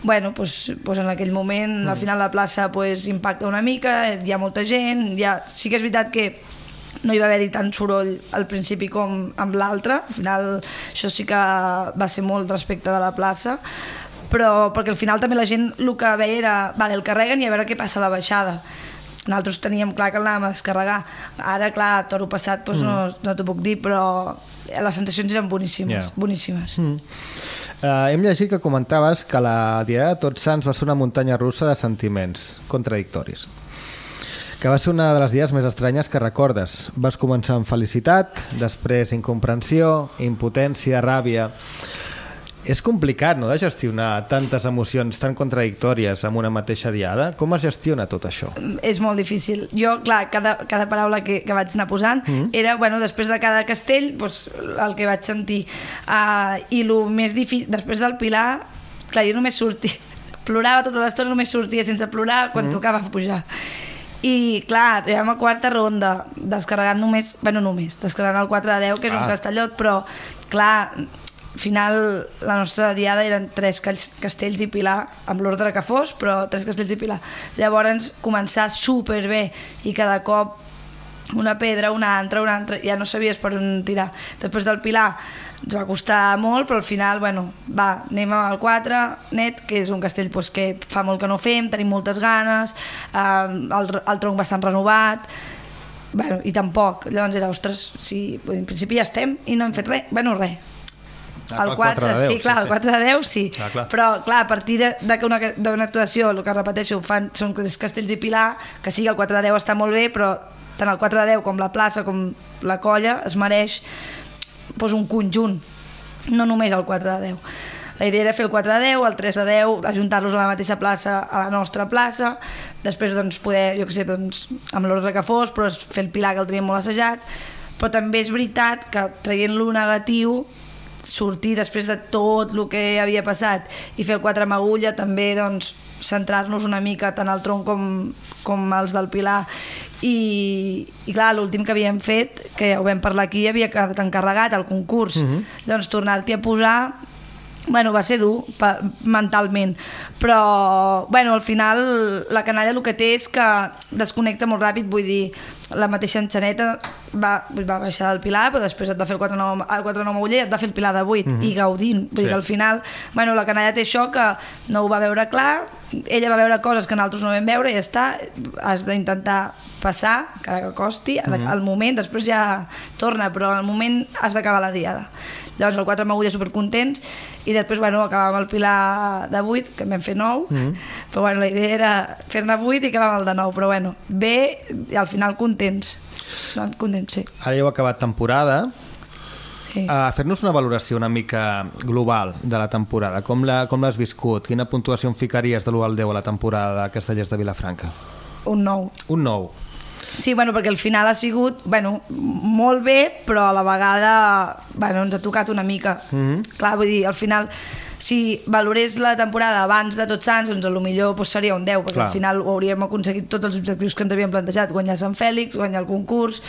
Bueno, doncs, doncs en aquell moment, mm. al final la plaça pues, impacta una mica, hi ha molta gent, hi ha... sí que és veritat que no hi va haver-hi tant soroll al principi com amb l'altre, al final això sí que va ser molt respecte de la plaça, però perquè al final també la gent el que veia era, vale, el carreguen i a veure què passa a la baixada. Nosaltres teníem clar que l'anàvem a descarregar. Ara, clar, toro passat doncs no, no t'ho puc dir, però les sensacions eren boníssimes, Ja. boníssimes. Uh, hem llegit que comentaves que la Diada de Tots Sants va ser una muntanya russa de sentiments contradictoris que va ser una de les dies més estranyes que recordes. Vas començar amb felicitat, després incomprensió, impotència, ràbia... És complicat, no?, de gestionar tantes emocions tan contradictòries amb una mateixa diada. Com es gestiona tot això? és molt difícil. Jo, clar, cada, cada paraula que, que vaig anar posant mm. era, bueno, després de cada castell, doncs, el que vaig sentir. Uh, I el més difícil, després del Pilar, clar, jo només sortia, plorava tota l'estona, només sortia sense plorar quan mm. tocava pujar. I, clar, érem a quarta ronda, descarregant només, bueno, només, descarregant el 4 de 10, que és Ah. un castellot, però, clar, al final la nostra diada eren tres cas- castells i pilar amb l'ordre que fos, però tres castells i pilar. Llavors començar superbé i cada cop una pedra, una altra, una altra, ja no sabies per on tirar. Després del Pilar ens va costar molt, però al final, bueno, va, anem al 4, net, que és un castell pues, que fa molt que no fem, tenim moltes ganes, eh, el, el tronc bastant renovat, bueno, i tampoc, llavors era, ostres, sí, en principi ja estem i no hem fet res, bueno, res, el el 4, 4 de 10, sí, clar, sí, el sí. 4 de 10 sí, Ah, clar. però clar, a partir de, de que una, d'una actuació, el que repeteixo, fan, són castells i pilar, que sí, el 4 de 10 està molt bé, però tant el 4 de 10 com la plaça com la colla es mereix pues, un conjunt, no només el 4 de 10. La idea era fer el 4 de 10, el 3 de 10, ajuntar-los a la mateixa plaça, a la nostra plaça, després doncs, poder, jo què sé, doncs, amb l'ordre que fos, però fer el pilar que el teníem molt assajat, però també és veritat que traient-lo negatiu sortir després de tot el que havia passat i fer el 4 amb agulla també doncs, centrar-nos una mica tant al tronc com, com els del Pilar. I, i clar, l'últim que havíem fet que ja ho vam parlar aquí, havia quedat encarregat al concurs, mm -hmm. doncs tornar-t'hi a posar Bueno, va ser dur pa, mentalment, però bueno, al final la canalla el que té és que desconnecta molt ràpid, vull dir, la mateixa enxaneta va, va baixar del Pilar, però després et va fer el 4-9 el 4-9 Maguller i et va fer el Pilar de 8, mm -hmm. i gaudint. Vull Sí. dir que al final, bueno, la canalla té això que no ho va veure clar, ella va veure coses que nosaltres no vam veure i ja està, has d'intentar passar, encara que costi, mm -hmm. al moment, després ja torna, però al moment has d'acabar la diada. Llavors el 4 amb agulla supercontents i després bueno, acabàvem el pilar de 8, que en vam fer 9, mm -hmm. però bueno, la idea era fer-ne 8 i acabàvem el de 9, però bueno, bé, al final contents. Contents, sí. Ara ja heu acabat temporada. sí. Uh, Fer-nos una valoració una mica global de la temporada. Com la- com l'has viscut? Quina puntuació em ficaries de l'1 al 10 a la temporada de Castellers de Vilafranca? Un 9. Un 9. Sí, bueno, perquè al final ha sigut, bueno, molt bé, però a la vegada, bueno, ens ha tocat una mica. Mm. -hmm. Clar, vull dir, al final, si valorés la temporada abans de Tots Sants, doncs millor doncs, seria un 10, perquè Clar. al final ho hauríem aconseguit tots els objectius que ens havíem plantejat, guanyar Sant Fèlix, guanyar el concurs,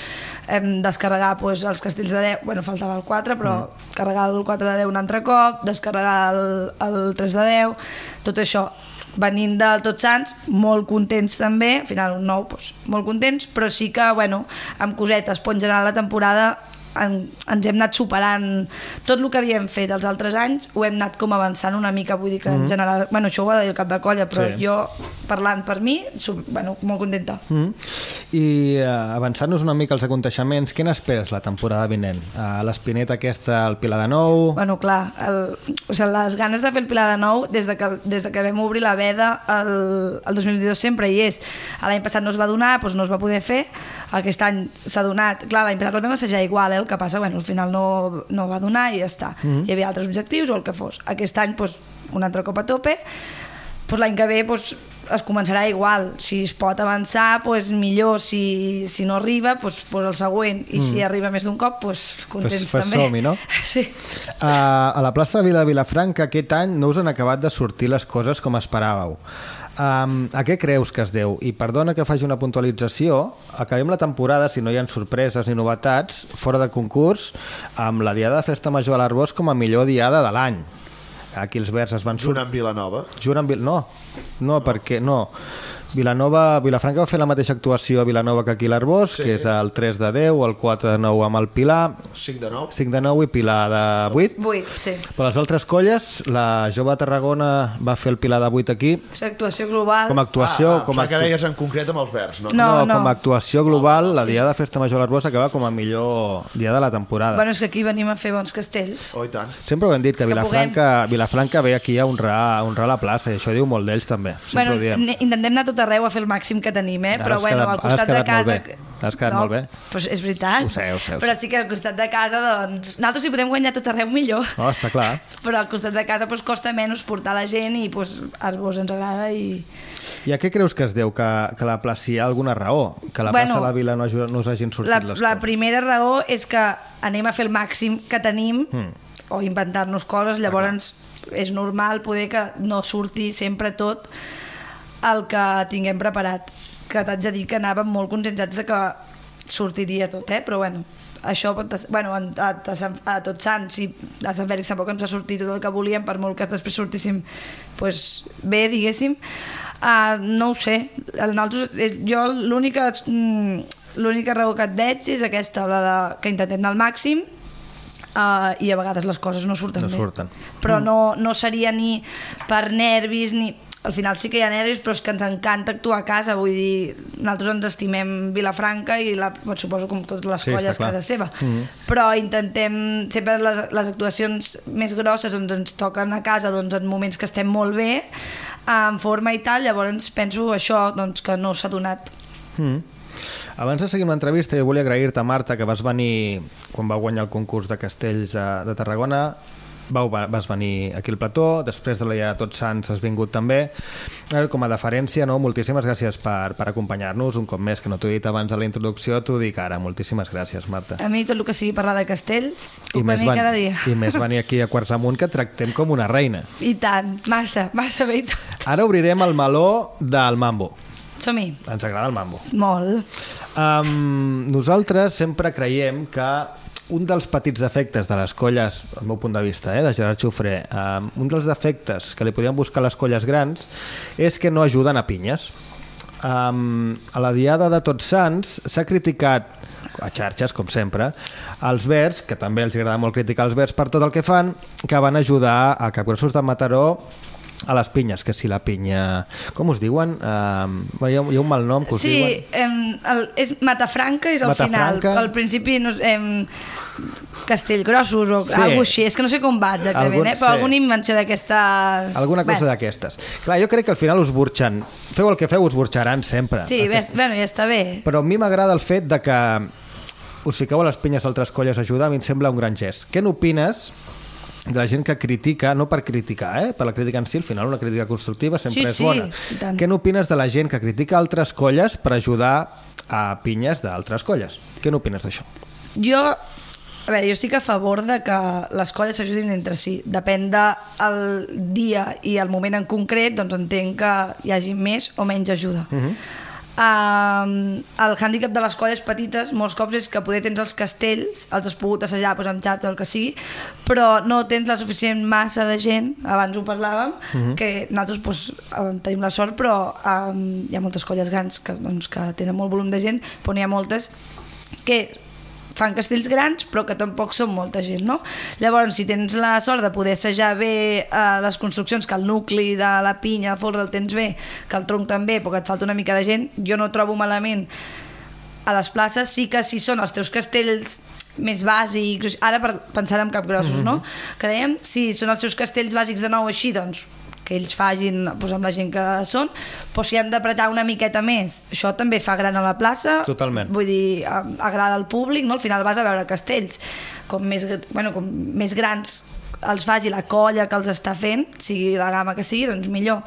em, descarregar doncs, els castells de 10, bueno, faltava el 4, però mm. carregar el 4 de 10 un altre cop, descarregar el, el 3 de 10, tot això venint del Tots Sants, molt contents també, al final un 9, doncs, molt contents, però sí que, bueno, amb cosetes, però en general la temporada en, ens hem anat superant tot el que havíem fet els altres anys ho hem anat com avançant una mica vull dir que en general, bueno això ho ha de dir el cap de colla però Sí. jo parlant per mi su- bueno, molt contenta Mm. I uh, avançant-nos una mica als aconteixements, què n'esperes la temporada vinent? Uh, L'Espineta aquesta al Pilar de Nou... Bueno, clar, el, o sigui, les ganes de fer el Pilar de Nou des de que, des de que vam obrir la veda el, el 2022 sempre hi és. L'any passat no es va donar, doncs no es va poder fer. Aquest any s'ha donat. Clar, l'any passat el vam assajar igual, eh? el que passa, bueno, al final no, no va donar i ja està. Mm -hmm. Hi havia altres objectius o el que fos. Aquest any, doncs, un altre cop a tope. Doncs l'any que ve, doncs, es començarà igual. Si es pot avançar, doncs millor. Si, si no arriba, doncs, doncs el següent. I si arriba més d'un cop, doncs contents pues també. som-hi, no? Sí. Uh, a la plaça de Vila de Vilafranca aquest any no us han acabat de sortir les coses com esperàveu. Um, a què creus que es deu? I perdona que faci una puntualització, acabem la temporada, si no hi ha sorpreses ni novetats, fora de concurs, amb la Diada de Festa Major a l'Arbós com a millor diada de l'any. Aquí els verds es van Junt amb Vilanova. Junt amb Vil... No, no, perquè no. Vilanova, Vilafranca va fer la mateixa actuació a Vilanova que aquí a l'Arbós, sí. que és el 3 de 10, el 4 de 9 amb el Pilar, 5 de 9. 5 de 9 i Pilar de 8. 8, sí. Per les altres colles, la Jove de Tarragona va fer el Pilar de 8 aquí És actuació global. com a actuació, ah, com a, ah, que deies en concret amb els verds, no? No, no. com a actuació global, la Diada de Festa Major a l'Arbós acaba com a millor dia de la temporada. Bueno, és que aquí venim a fer bons castells. Oh, i tant. Sempre ho hem dit, que, que Vilafranca, Vilafranca ve aquí a honrar, a honrar la plaça, i això diu molt d'ells també. Sempre Bueno, ho diem. intentem anar a tot arreu a fer el màxim que tenim, eh? Ara Però bueno, quedat- al costat de casa... Has quedat no, molt bé. Doncs és veritat. Ho sé, ho sé, ho Però sí que al costat de casa, doncs... Nosaltres si podem guanyar tot arreu, millor. No, està clar. Però al costat de casa doncs, costa menys portar la gent i doncs, a vos ens agrada i... I a què creus que es deu? Que, que la plaça hi ha alguna raó? Que la Bueno, plaça de la Vila no, no us hagin sortit La, les la coses? primera raó és que anem a fer el màxim que tenim Mm. o inventar-nos coses, llavors és normal poder que no surti sempre tot el que tinguem preparat que t'haig de dir que anàvem molt consensats de que sortiria tot, eh? però bueno això, pot- bueno, a, a, a, Sant- a Tots Sants i a Sant Fèlix tampoc ens va sortir tot el que volíem, per molt que després sortíssim pues, bé, diguéssim. Uh, no ho sé. Nosaltres, eh, jo l'única mm, l'única raó que et veig és aquesta, la de, que intentem anar al màxim uh, i a vegades les coses no surten No bé. surten. Però no, no seria ni per nervis ni... Al final sí que hi ha nervis, però és que ens encanta actuar a casa, vull dir, nosaltres ens estimem Vilafranca i la, suposo com totes les Sí, colles casa seva, Mhm. però intentem, sempre les, les actuacions més grosses doncs, ens toquen a casa doncs, en moments que estem molt bé, en forma i tal, llavors penso això, doncs, que no s'ha donat. Mm. Abans de seguir amb l'entrevista, jo volia agrair-te, Marta, que vas venir, quan va guanyar el concurs de castells de, de Tarragona, vau, va- vas venir aquí al plató, després de la Dia de Tots Sants has vingut també. Eh, Com a deferència, no? moltíssimes gràcies per, per acompanyar-nos un cop més, que no t'ho he dit abans de la introducció, t'ho dic ara. Moltíssimes gràcies, Marta. A mi tot el que sigui parlar de castells, puc venir ven- cada dia. I més venir aquí a Quarts Amunt, que tractem com una reina. I tant, massa, massa bé i tot. Ara obrirem el meló del mambo. Som-hi. Ens agrada el mambo. Molt. Um, nosaltres sempre creiem que un dels petits defectes de les colles, al meu punt de vista, eh, de Gerard Xufré, um, un dels defectes que li podien buscar les colles grans és que no ajuden a pinyes. Um, a la Diada de Tots Sants s'ha criticat a xarxes, com sempre, els verds, que també els agrada molt criticar els verds per tot el que fan, que van ajudar a capgrossos de Mataró a les pinyes, que si la pinya... Com us diuen? Um, hi, ha, hi ha un mal nom que us Sí, diuen. em, el, és Matafranca és al Matafranca. final. Al principi no, em, Castellgrossos o Sí. sí. alguna així. És que no sé com va exactament, Algun- eh? però sí. alguna invenció d'aquesta... Alguna cosa Bé, d'aquestes. Clar, jo crec que al final us burxen. Feu el que feu, us burxaran sempre. Sí, bé, Aquest- bueno, ja està bé. Però a mi m'agrada el fet de que us fiqueu a les pinyes d'altres colles a ajudar, a mi em sembla un gran gest. Què n'opines de la gent que critica, no per criticar, eh? per la crítica en si, al final una crítica constructiva sempre Sí, és sí, bona. tant. Què n'opines de la gent que critica altres colles per ajudar a pinyes d'altres colles. Què n'opines d'això? Jo, a veure, jo estic a favor de que les colles s'ajudin entre si. Depèn del dia i el moment en concret, doncs entenc que hi hagi més o menys ajuda. Uh -huh. Um, el hàndicap de les colles petites molts cops és que poder tens els castells els has pogut assajar doncs, amb xarxa o el que sigui però no tens la suficient massa de gent abans ho parlàvem uh -huh. que nosaltres doncs, eh, tenim la sort però um, hi ha moltes colles grans que, doncs, que tenen molt volum de gent però n'hi ha moltes que fan castells grans però que tampoc són molta gent, no? Llavors, si tens la sort de poder assajar bé eh, les construccions, que el nucli de la pinya, el folre el tens bé, que el tronc també, però que et falta una mica de gent, jo no trobo malament a les places, sí que si són els teus castells més bàsics, ara per pensar en capgrossos, mm -hmm. no? Que dèiem, si són els seus castells bàsics de nou així, doncs que ells fagin doncs, amb la gent que són, però si han d'apretar una miqueta més, això també fa gran a la plaça, Totalment. vull dir, agrada al públic, no? al final vas a veure castells, com més, bueno, com més grans els faci la colla que els està fent, sigui la gamma que sigui, doncs millor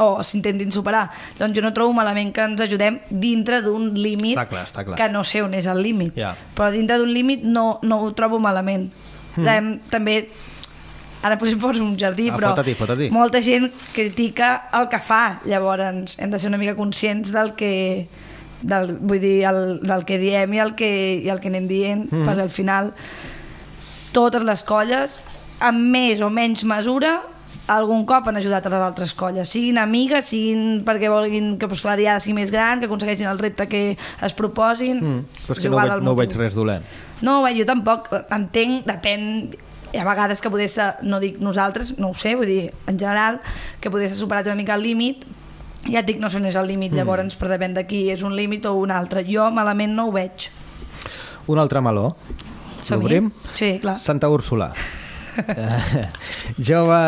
o s'intentin superar. Doncs jo no trobo malament que ens ajudem dintre d'un límit Està clar, està clar. que no sé on és el límit, Ja. però dintre d'un límit no, no ho trobo malament. Mm. També ara potser poso un jardí, Ah, però fota-t'hi, fota-t'hi. molta gent critica el que fa, llavors hem de ser una mica conscients del que del, vull dir, el, del que diem i el que, i el que anem dient, mm. perquè al final totes les colles, amb més o menys mesura, algun cop han ajudat a les altres colles, siguin amigues, siguin perquè vulguin que pues, la diada sigui més gran, que aconsegueixin el repte que es proposin. Mm, però és que no, igual veig, no ho veig res dolent. No, jo tampoc entenc, depèn hi ha vegades que poder ser, no dic nosaltres, no ho sé, vull dir, en general, que poder ser superat una mica el límit, ja et dic, no sé on és el límit, mm. llavors, per depèn de qui és un límit o un altre. Jo malament no ho veig. Un altre meló. L'obrim? Sí, clar. Santa Úrsula. Jove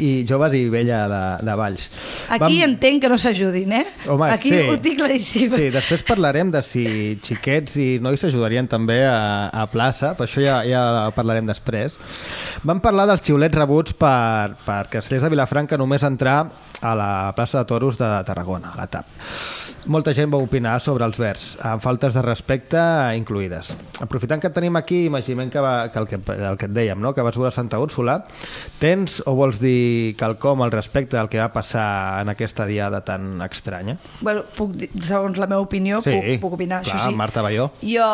i joves i vella de, de Valls. Aquí entenc que no s'ajudin, eh? Home, Aquí sí. ho tinc claríssim. Sí, després parlarem de si xiquets i nois s'ajudarien també a, a plaça, per això ja, ja parlarem després. Vam parlar dels xiulets rebuts per, per castellers de Vilafranca només entrar a la plaça de Toros de Tarragona, a la TAP. Molta gent va opinar sobre els vers, amb faltes de respecte incluïdes. Aprofitant que et tenim aquí, imaginem que, va, que, el, que el que et dèiem, no? que vas veure Santa Úrsula, tens o vols dir quelcom al respecte del que va passar en aquesta diada tan estranya? Bueno, puc dir, segons la meva opinió, Sí, puc, puc opinar, clar, això sí. Marta Balló. Jo,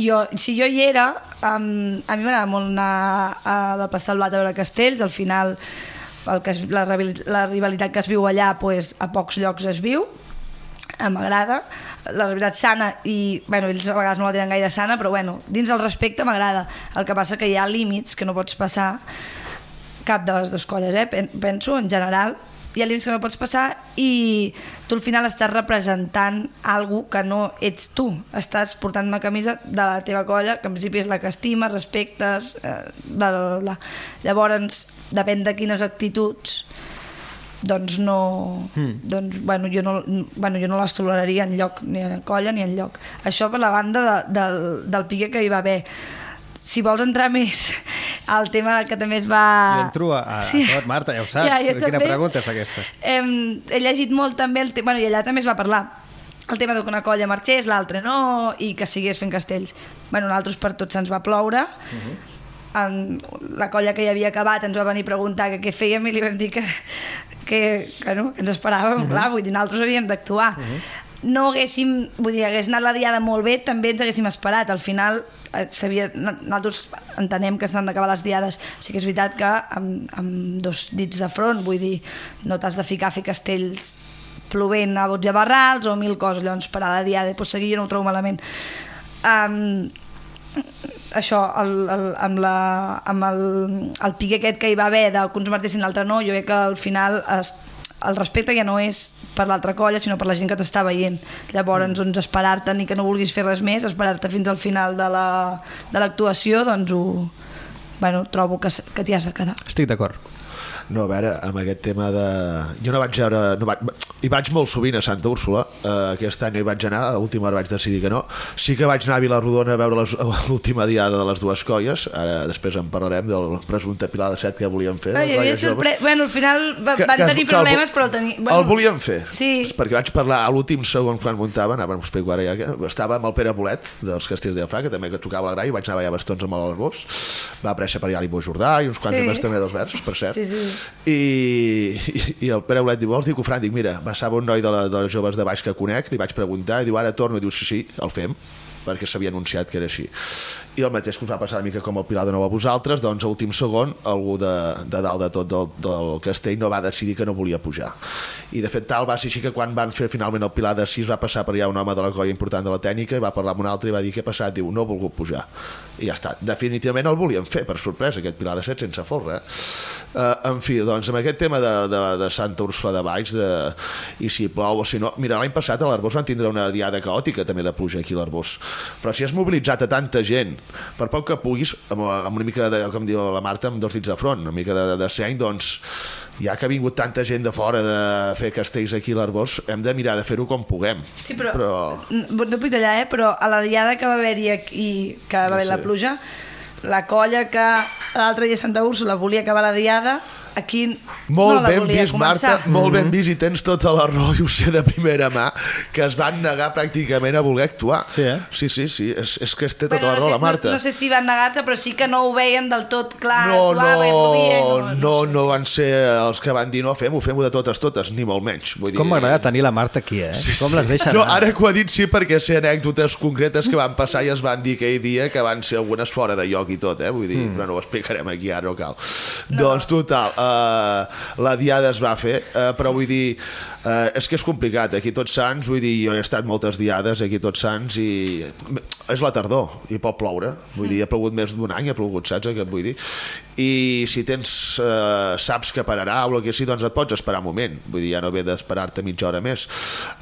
jo, si jo hi era, um, a mi m'agrada molt anar a la plaça del Blat a veure castells, al final el que es, la, la rivalitat que es viu allà pues, a pocs llocs es viu, m'agrada, la rivalitat sana i, bueno, ells a vegades no la tenen gaire sana, però bueno, dins del respecte m'agrada. El que passa que hi ha límits que no pots passar cap de les dues colles, eh? pen- penso, en general, hi ha límits que no pots passar i tu al final estàs representant algú que no ets tu. Estàs portant una camisa de la teva colla, que en principi és la que estimes, respectes, eh, bla, bla, bla. Llavors, depèn de quines actituds doncs no, mm. doncs, bueno, jo no, bueno, jo no les toleraria en lloc, ni a colla ni en lloc. Això per la banda de, del, del pique que hi va haver. Si vols entrar més al tema que també es va... I entro a, a, sí. tot, Marta, ja ho saps. Ja, jo Quina també. pregunta és aquesta? Hem, he llegit molt també, el te... bueno, i allà també es va parlar el tema de que una colla marxés, l'altra no, i que sigués fent castells. Bueno, nosaltres per tots ens va ploure, uh Mhm. -huh. en, la colla que ja havia acabat ens va venir a preguntar que què fèiem i li vam dir que, que, que, no, que ens esperàvem, uh Mhm. -huh. clar, vull dir, nosaltres havíem d'actuar. Uh -huh no haguéssim, vull dir, hagués anat la diada molt bé, també ens haguéssim esperat. Al final, eh, sabia, no- nosaltres entenem que s'han d'acabar les diades. Sí que és veritat que amb, amb dos dits de front, vull dir, no t'has de ficar a fer castells plovent a bots i a barrals o mil coses, llavors parar la diada i pues, seguir jo no ho trobo malament. Um, això, el, el, amb, la, amb el, el pique aquest que hi va haver de que uns martessin l'altre no, jo crec que al final es, el respecte ja no és per l'altra colla, sinó per la gent que t'està veient. Llavors, mm. doncs, esperar-te ni que no vulguis fer res més, esperar-te fins al final de la- de l'actuació, la, doncs ho, bueno, trobo que, que t'hi has de quedar. Estic d'acord. No, a veure, amb aquest tema de... Jo no vaig veure... No vaig... Hi vaig molt sovint a Santa Úrsula. Uh, aquest any no hi vaig anar, a l'última hora vaig decidir que no. Sí que vaig anar a Vilarrodona a veure l'última diada de les dues colles. Ara després en parlarem del presumpte Pilar de Set que volíem fer. Ah, les hi havia sorpre... Bueno, al final va, Que- van que tenir que el problemes, però el tenia... Bueno, el volíem fer. Sí. Perquè vaig parlar a l'últim segon quan muntava, anava, us explico ara ja, que estava amb el Pere Bolet, dels Castells de Fra, que també que tocava la gra, i vaig anar a ballar bastons amb l'Arbós. Va aparèixer per allà l'Ivo Jordà i uns quants Sí. sí. més també dels versos, per cert. Sí, sí. I, i, i el Pere Bolet diu, vols dir faran? Dic, mira, passava un noi de, la, de les joves de baix que conec, li vaig preguntar, i diu, ara torno, i diu, sí, sí, el fem perquè s'havia anunciat que era així. I el mateix que us va passar una mica com el Pilar de Nou a vosaltres, doncs a últim segon algú de, de dalt de tot del, del castell no va decidir que no volia pujar. I de fet tal va ser així que quan van fer finalment el Pilar de 6 va passar per allà un home de la colla important de la tècnica i va parlar amb un altre i va dir què ha passat, diu no ha volgut pujar. I ja està. Definitivament el volien fer, per sorpresa, aquest Pilar de 7 sense folre. Uh, en fi, doncs amb aquest tema de, de, de Santa Úrsula de Baix de, i si plou o si no mira, l'any passat a l'Arbós van tindre una diada caòtica també de pluja aquí a l'Arbós però si has mobilitzat a tanta gent per poc que puguis, amb, amb una mica de com diu la Marta, amb dos dits de front una mica de, de, de seny, doncs ja que ha vingut tanta gent de fora de fer castells aquí a l'Arbós, hem de mirar de fer-ho com puguem Sí, però, però... No, no vull tallar, eh? però a la diada que va haver-hi aquí, que va haver No sé. la pluja, la colla que l'altre dia Santa Úrsula volia acabar la diada, aquí Molt no la ben volia vist, començar. Marta, molt ben vist i tens tota la raó i ho sé de primera mà que es van negar pràcticament a voler actuar Sí, eh? sí, sí, sí. És, és que es té tota Bueno, la no, raó sé, la Marta no, no sé si van negar-se, però sí que no ho veien del tot clar. no, i plovia, no, no, sé. no van ser els que van dir no, fem-ho, fem-ho de totes, totes, ni molt menys. Vull dir... Com m'agrada tenir la Marta aquí, eh? Sí, Com sí. les deixa No, ara que ho ha dit sí, perquè sé anècdotes concretes que van passar i es van dir aquell dia que van ser algunes fora de lloc i tot, eh? Vull dir, mm. però no ho explicarem aquí, ara no cal. No. Doncs total, uh, la diada es va fer, uh, però vull dir, uh, és que és complicat, aquí tots sants, vull dir, jo he estat moltes diades aquí tots sants i és la tardor i pot ploure, vull dir, ha plogut més d'un any, ha plogut, saps què et vull dir? I si tens, uh, saps que pararà o el que sigui, doncs et pots esperar un moment, vull dir, ja no ve d'esperar-te mitja hora més.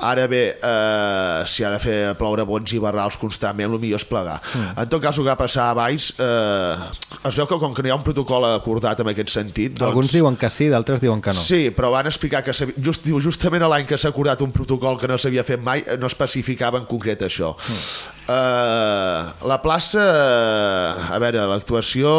Ara bé, uh, si ha de fer ploure bons i barrals constantment, el millor és plegar. Mm. En tot cas, el que va passar a baix, uh, es veu que com que no hi ha un protocol acordat en aquest sentit, doncs... Alguns diuen que sí, d'altres diuen que no. Sí, però van explicar que just, diu, justament a l'any que s'ha acordat un protocol que no s'havia fet mai, eh, no especificava en concret això. Mm. Uh, la plaça, a veure, l'actuació,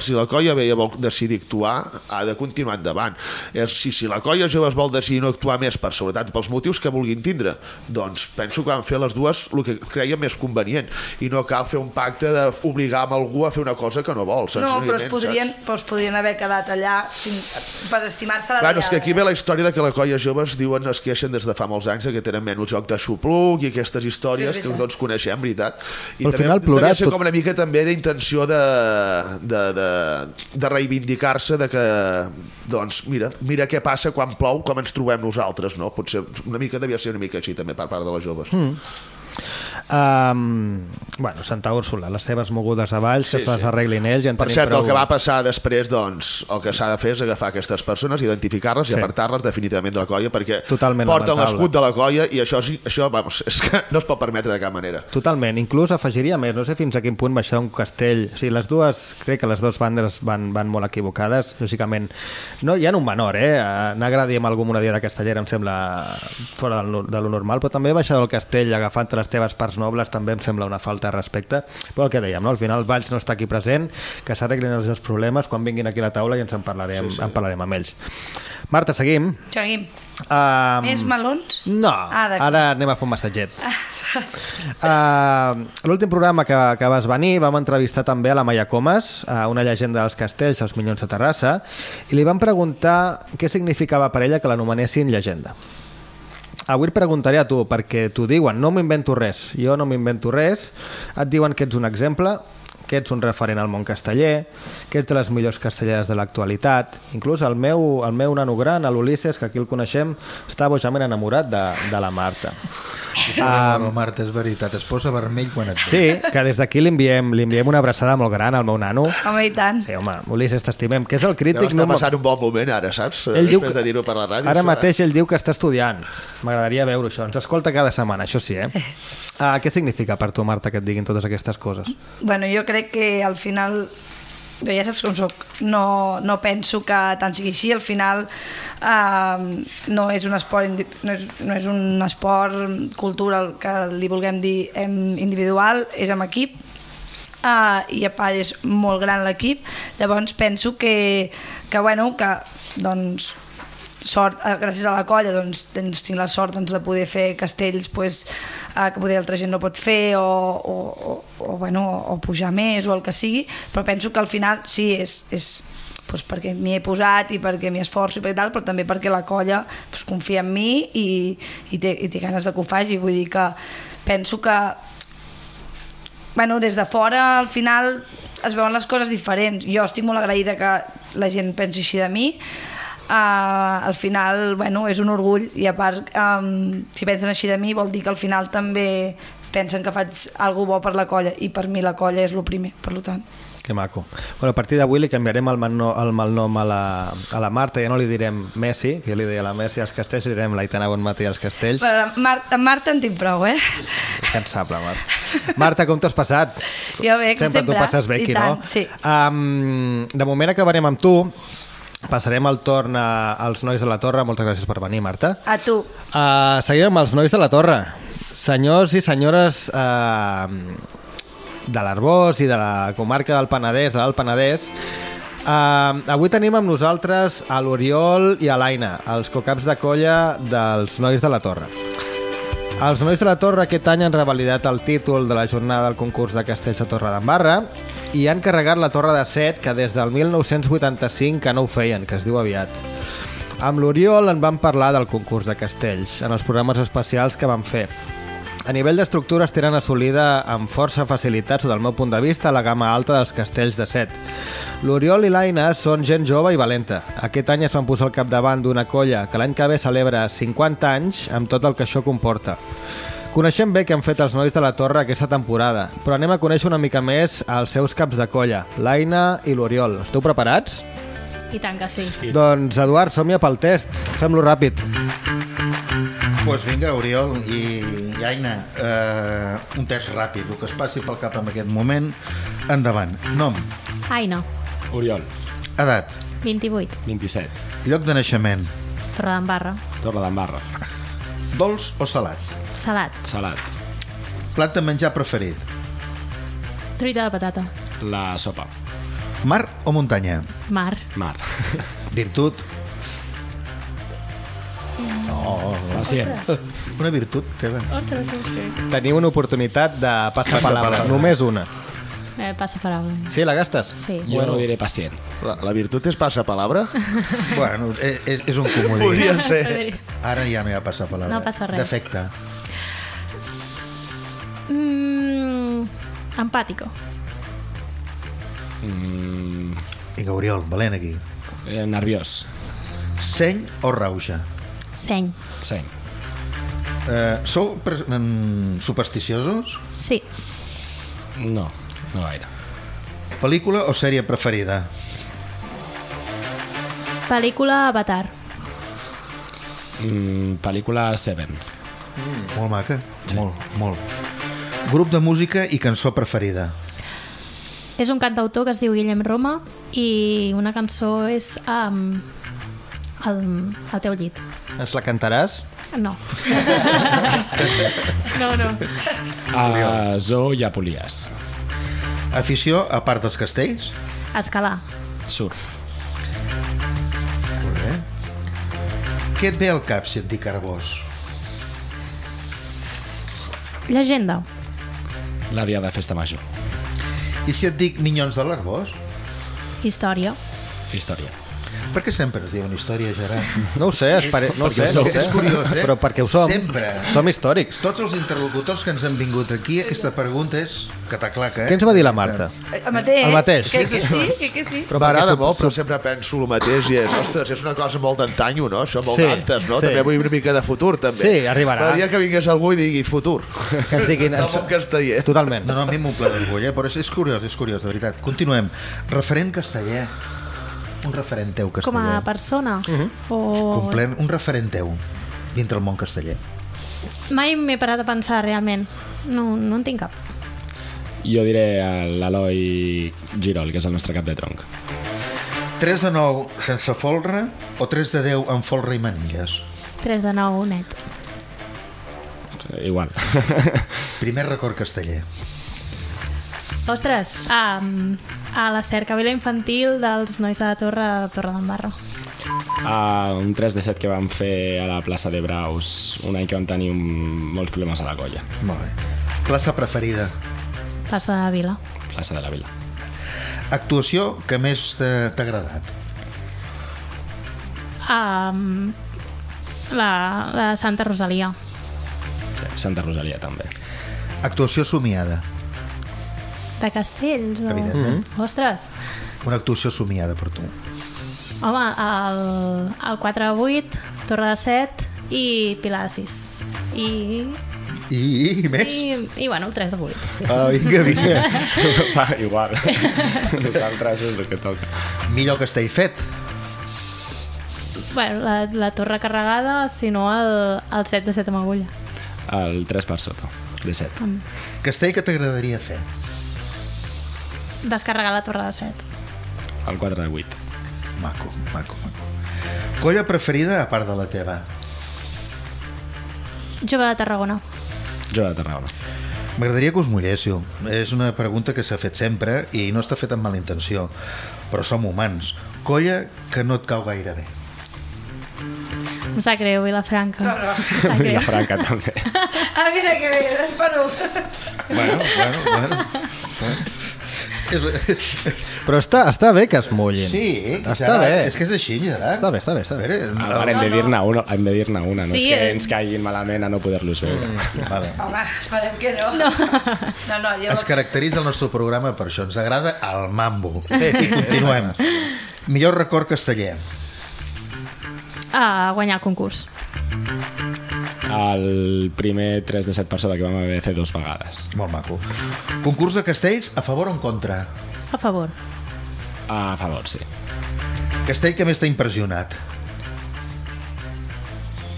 si la colla veia vol decidir actuar, ha de continuar endavant. És, si, si la colla jove es vol decidir no actuar més per seguretat, pels motius que vulguin tindre, doncs penso que van fer les dues el que creien més convenient i no cal fer un pacte d'obligar amb algú a fer una cosa que no vol. No, però es podrien, saps? però es podrien haver quedat allà fins, per estimar-se la Bueno, és que aquí ve diada. la història de que la colla joves diuen, es queixen des de fa molts anys de que tenen menys joc de xupluc i aquestes històries Sí, que tots coneixem, veritat. I Al també, final plorar devia ser tot- com una mica també d'intenció de, de, de, de reivindicar-se de que, doncs, mira, mira què passa quan plou, com ens trobem nosaltres, no? Potser una mica devia ser una mica així també per part de les joves. Mm. Um, bueno, Santa Úrsula, les seves mogudes a valls, Sí, que se les sí. arreglin ells. Ja en Per cert, prou. el que va passar després, doncs, el que s'ha de fer és agafar aquestes persones, identificar-les Sí. i apartar-les definitivament de la colla, perquè Totalment porten l'escut de la colla i això, això vamos, és que no es pot permetre de cap manera. Totalment, inclús afegiria més, no sé fins a quin punt baixar un castell, o sigui, les dues, crec que les dues bandes van, van molt equivocades, lògicament, no hi ha un menor, eh? anar a Gradi amb algú amb una dia de castellera em sembla fora del, de lo normal, però també baixar del castell agafant les teves parts nobles també em sembla una falta de respecte, però el que dèiem, no? al final Valls no està aquí present, que s'arreglin els seus problemes quan vinguin aquí a la taula i ens en parlarem, sí, sí. en parlarem amb ells. Marta, seguim. Seguim. Um, Més melons? no, Ah, ara anem a fer un massatget. Uh, L'últim programa que, que vas venir vam entrevistar també a la Maia Comas, uh, una llegenda dels castells, els Minyons de Terrassa, i li vam preguntar què significava per ella que l'anomenessin llegenda. Avui et preguntaré a tu, perquè t'ho diuen, no m'invento res, jo no m'invento res, et diuen que ets un exemple, que ets un referent al món casteller, que ets de les millors castelleres de l'actualitat. Inclús el meu, el meu nano gran, l'Ulisses, que aquí el coneixem, està bojament enamorat de, de la Marta. Ah, no, Marta, és veritat, es posa vermell quan et ve. Sí, que des d'aquí li enviem, li enviem una abraçada molt gran al meu nano. Home, i tant. Sí, home, Ulisses, t'estimem. Que és el Deu crític estar número... passant un bon moment ara, saps? Ell diu Després que- de dir-ho per la ràdio. Ara això, eh? mateix ell diu que està estudiant. M'agradaria veure això. Ens escolta cada setmana, això sí, eh? Ah, què significa per tu, Marta, que et diguin totes aquestes coses? Bueno, jo crec que al final jo ja saps com soc, no, no penso que tant sigui així, al final eh, no és un esport no és, no és un esport cultural que li vulguem dir individual, és amb equip uh, i a part és molt gran l'equip. Llavors penso que, que bueno que doncs sort, eh, gràcies a la colla doncs, doncs tinc la sort doncs, de poder fer castells pues, eh, que poder altra gent no pot fer o, o, o, o, bueno, o pujar més o el que sigui, però penso que al final sí, és, és pues, perquè m'hi he posat i perquè m'hi esforço i per tal, però també perquè la colla pues, confia en mi i, i, té, i té ganes de que ho faci, vull dir que penso que bueno, des de fora al final es veuen les coses diferents. Jo estic molt agraïda que la gent pensi així de mi, al final bueno, és un orgull i a part um, si pensen així de mi vol dir que al final també pensen que faig alguna bo per la colla i per mi la colla és el primer, per tant Que maco. Bueno, a partir d'avui li canviarem el, malno, el malnom a la, a la Marta, ja no li direm Messi, que jo li deia la Messi als castells, li direm l'Aitana Bonmatí als castells. però Mar Marta en tinc prou, eh? Cansable, Marta. Marta, com t'has passat? Jo bé, com sempre, tu passes bé aquí, tant, no? sí. Um, de moment acabarem amb tu, passarem el torn a, als nois de la Torre. Moltes gràcies per venir, Marta. A tu. Uh, seguim amb els nois de la Torre. Senyors i senyores uh, de l'Arbós i de la comarca del Penedès, de l'Alt Penedès, uh, avui tenim amb nosaltres a l'Oriol i a l'Aina, els cocaps de colla dels nois de la Torre. Els nois de la Torre aquest any han revalidat el títol de la jornada del concurs de castells a Torre d'Embarra i han carregat la Torre de Set, que des del 1985 que no ho feien, que es diu aviat. Amb l'Oriol en vam parlar del concurs de castells, en els programes especials que vam fer. A nivell d'estructures tenen assolida amb força facilitat, sota el meu punt de vista, la gamma alta dels castells de set. L'Oriol i l'Aina són gent jove i valenta. Aquest any es van posar al capdavant d'una colla que l'any que ve celebra 50 anys amb tot el que això comporta. Coneixem bé què han fet els nois de la Torre aquesta temporada, però anem a conèixer una mica més els seus caps de colla, l'Aina i l'Oriol. Esteu preparats? I tant que sí. Doncs, Eduard, som-hi pel test. Fem-lo ràpid. Doncs pues vinga, Oriol i, i Aina, eh, un test ràpid, el que es passi pel cap en aquest moment. Endavant. Nom, Aina, Oriol, edat, 28, 27, lloc de naixement, Torredembarra, Torre d'Embarra, dolç o salat, salat, Salat, plat de menjar preferit, truita de patata, la sopa, mar o muntanya, mar, mar, virtut, pacient, una virtut teva. Teniu una oportunitat de passar palabra. palabra. Només una. eh, passa paraula. Sí, la gastes? Sí. jo no diré pacient. La, la virtut és passapalabra? Bueno, és, és- és un comodí. Podria ser. Ara ja no hi ha passar palabra. No passa res. Defecte. Mm, empàtico, Mm, Vinga, Oriol, valent aquí. eh, nerviós, Seny o rauxa? seny, sí, Eh, sou mm, supersticiosos? sí, no, no gaire. Pel·lícula o sèrie preferida? pel·lícula Avatar, Mm, pel·lícula Seven, Molt maca. Sí. Molt, molt. Grup de música i cançó preferida? és un cantautor que es diu Guillem Roma i una cançó és um, el, el teu llit. Ens la cantaràs? No. no, no. a Zoo i a Polies, Afició a part dels castells? Escalar, surf, Molt bé. Què et ve al cap si et dic Arbós? llegenda, la dia de festa major, I si et dic Minyons de l'Arbós? història, història. Per què sempre es diuen història, Gerard? No ho sé, espere, no ho sé, no ho sé. És curiós, eh? Però perquè ho som. Sempre. Som històrics. Tots els interlocutors que ens han vingut aquí, aquesta pregunta és cataclaca, eh? Què ens va dir la Marta? El mateix. El mateix. Que, que sí, que, que sí. Però M'agrada molt, però sempre penso el mateix i és, ostres, és una cosa molt d'antanyo, no? Això molt Sí, d'antes, no? sí. També vull una mica de futur, també. Sí, arribarà. M'agradaria que vingués algú i digui futur. Que ens diguin... Del món casteller. Totalment. No, no, a mi m'omple d'orgull, eh? però és, és curiós, és curiós, de veritat. Continuem. Referent casteller. Un referent teu com casteller. a persona. o... Complet, un referent teu dintre el món casteller. Mai m'he parat a pensar realment. No, no en tinc cap. Jo diré l'Eloi Girol, que és el nostre cap de tronc. 3 de 9 sense folre o 3 de 10 amb folre i manilles? 3 de 9, net. Igual. Primer record casteller. Ostres, a, a la cercavila infantil dels nois de la Torre de Torre d'en Barro. Uh, un 3 de 7 que vam fer a la plaça de Braus un any que vam tenir un, molts problemes a la colla. Molt bé. Plaça preferida. Plaça de la Vila. Plaça de la Vila. Actuació que més t'ha agradat. Um, la, la Santa Rosalia. Sí, Santa Rosalia també. Actuació somiada. De Castells. O... Evidentment. Ostres, Una actuació somiada per tu. home, el, el 4 de 8, Torre de 7 i Pilar de 6. I, I, i més? i, i bueno, 3 de 8. Ah, vinga, vinga. Va, igual. Nosaltres és el que toca. Millor castell fet. Bueno, la, la torre carregada, si no el, el 7 de 7 amb agulla. El 3 per sota, de 7. Castell que t'agradaria fer. Descarregar la torre de 7. El 4 de 8. Maco, maco, maco. Colla preferida a part de la teva? Jove de Tarragona. Jo de Tarragona. M'agradaria que us mulléssiu. És una pregunta que s'ha fet sempre i no està feta amb mala intenció, però som humans. Colla que no et cau gaire bé. Em sap greu, Vilafranca. No, no. Em sap greu. Franca també. Ah, mira que bé, és per un. Bueno, bueno, bueno. bueno. Però està, està bé que es mullin. Sí, està Gerard, bé. és que és així, Gerard. Està bé, està bé. Està bé. Ara hem de dir-ne una, hem de dir-ne una, no Sí, és que eh. ens caiguin malament a no poder-los veure. Mm, vale. Home, esperem que no. No, no, no jo... Ens caracteritza el nostre programa per això. Ens agrada el mambo. Bé, i continuem. Millor record casteller. A guanyar el concurs. El primer 3 de 7 per sota que vam haver de fer dos vegades. Molt maco. Concurs de castells, a favor o en contra? A favor. A favor, sí. Castell que més t'ha impressionat?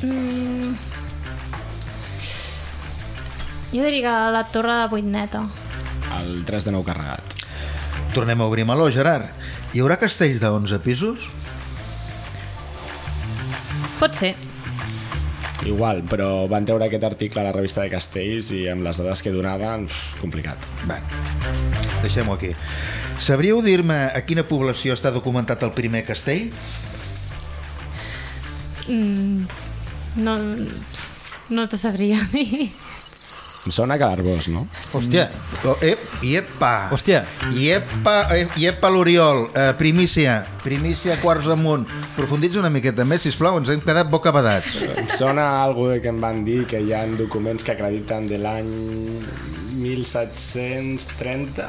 Mm. Jo diria la torre de Vuitneta. El 3 de 9 carregat. Tornem a obrir meló, Gerard. Hi haurà castells de 11 pisos? Pot ser. Igual, però van treure aquest article a la revista de Castells i amb les dades que donaven, complicat. Bé, deixem-ho aquí. Sabríeu dir-me a quina població està documentat el primer castell? Mm. No, no te sabria dir. Em sona que l'Arbós, no? Hòstia. Oh, ep, iepa. Hòstia. Iepa, eh, iepa l'Oriol. Eh, primícia. Primícia quarts amunt. Profunditza una miqueta més, sisplau. Ens hem quedat bocabadats. Em sona algo de que em van dir que hi ha documents que acrediten de l'any 1730...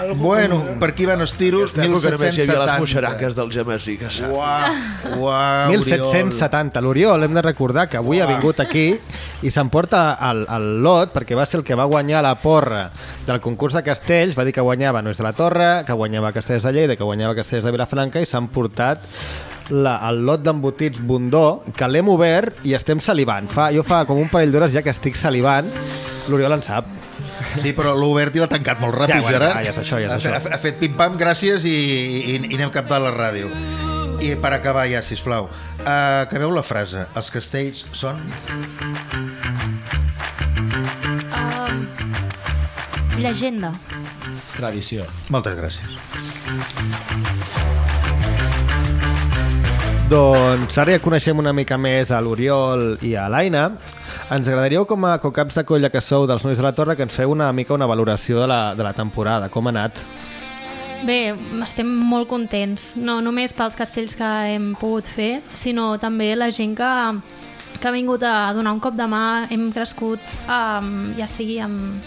Algo Bueno, per aquí van els tiros, Aquesta època només hi havia les 1770. moixeranques del Gemesí, que sap. Uau, uau, 1770. L'Oriol, hem de recordar que avui ha vingut aquí i s'emporta el, el lot perquè va ser el que va guanyar la porra del concurs de castells, va dir que guanyava Nois de la Torre, que guanyava Castells de Lleida, que guanyava Castells de Vilafranca i s'han portat la, el lot d'embotits Bundó, que l'hem obert i estem salivant. Fa, jo fa com un parell d'hores ja que estic salivant, l'Oriol en sap. Sí, però l'ha obert i l'ha tancat molt ràpid, Ja, bueno, Gerard. va, ja és això, ja és ha, això. Ha, ha fet pim-pam, gràcies, i, i, i anem cap de la ràdio. I per acabar ja, sisplau, uh, acabeu la frase. Els castells són... Um, llegenda. Tradició. Moltes gràcies. Doncs ara ja coneixem una mica més a l'Oriol i a l'Aina. Ens agradaria, com a cocaps de colla que sou dels Nois de la Torre, que ens feu una mica una valoració de la, de la temporada. Com ha anat? Bé, estem molt contents, no només pels castells que hem pogut fer, sinó també la gent que, que ha vingut a donar un cop de mà, hem crescut, um, ja sigui amb,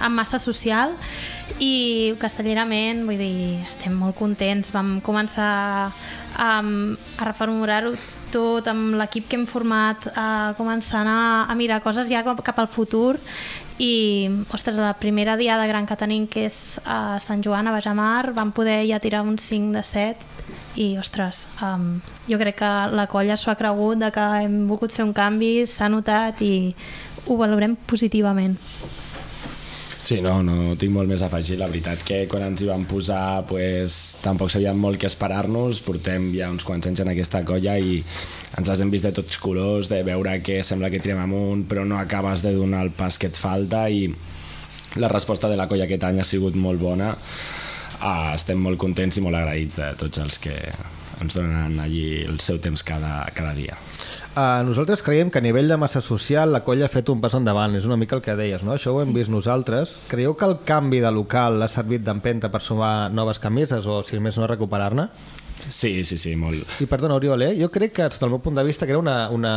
amb massa social i castellerament, vull dir, estem molt contents. Vam començar um, a reformular-ho tot amb l'equip que hem format, a començar a, a mirar coses ja cap, cap al futur i, ostres, la primera diada gran que tenim, que és a Sant Joan, a Bajamar, vam poder ja tirar un 5 de 7 i, ostres, um, jo crec que la colla s'ho ha cregut de que hem volgut fer un canvi, s'ha notat i ho valorem positivament. Sí, no, no tinc molt més a afegir. La veritat que quan ens hi vam posar pues, tampoc sabíem molt què esperar-nos. Portem ja uns quants anys en aquesta colla i ens les hem vist de tots colors, de veure que sembla que tirem amunt però no acabes de donar el pas que et falta i la resposta de la colla aquest any ha sigut molt bona. Ah, estem molt contents i molt agraïts de tots els que ens donen allí el seu temps cada, cada dia. Uh, nosaltres creiem que a nivell de massa social la colla ha fet un pas endavant, és una mica el que deies, no? Això ho hem vist nosaltres. Creieu que el canvi de local ha servit d'empenta per sumar noves camises o, si més no, recuperar-ne? Sí, sí, sí, molt. I perdona, Oriol, eh? jo crec que, des del meu punt de vista, que era una, una,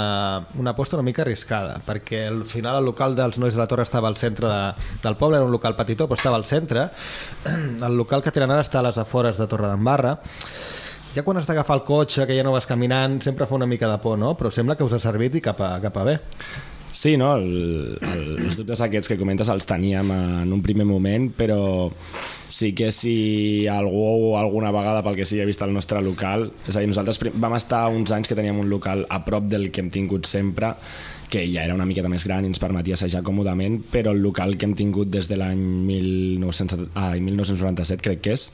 una aposta una mica arriscada, perquè al final el local dels Nois de la Torre estava al centre de, del poble, era un local petitó, però estava al centre. El local que tenen ara està a les afores de Torredembarra. Ja quan has d'agafar el cotxe, que ja no vas caminant, sempre fa una mica de por, no? Però sembla que us ha servit i cap a, cap a bé. Sí, no? El, el, els dubtes aquests que comentes els teníem en un primer moment, però sí que si algú alguna vegada pel que sigui ha vist el nostre local, és a dir, nosaltres vam estar uns anys que teníem un local a prop del que hem tingut sempre, que ja era una miqueta més gran i ens permetia assajar còmodament, però el local que hem tingut des de l'any 1900 ai, 1997, crec que és,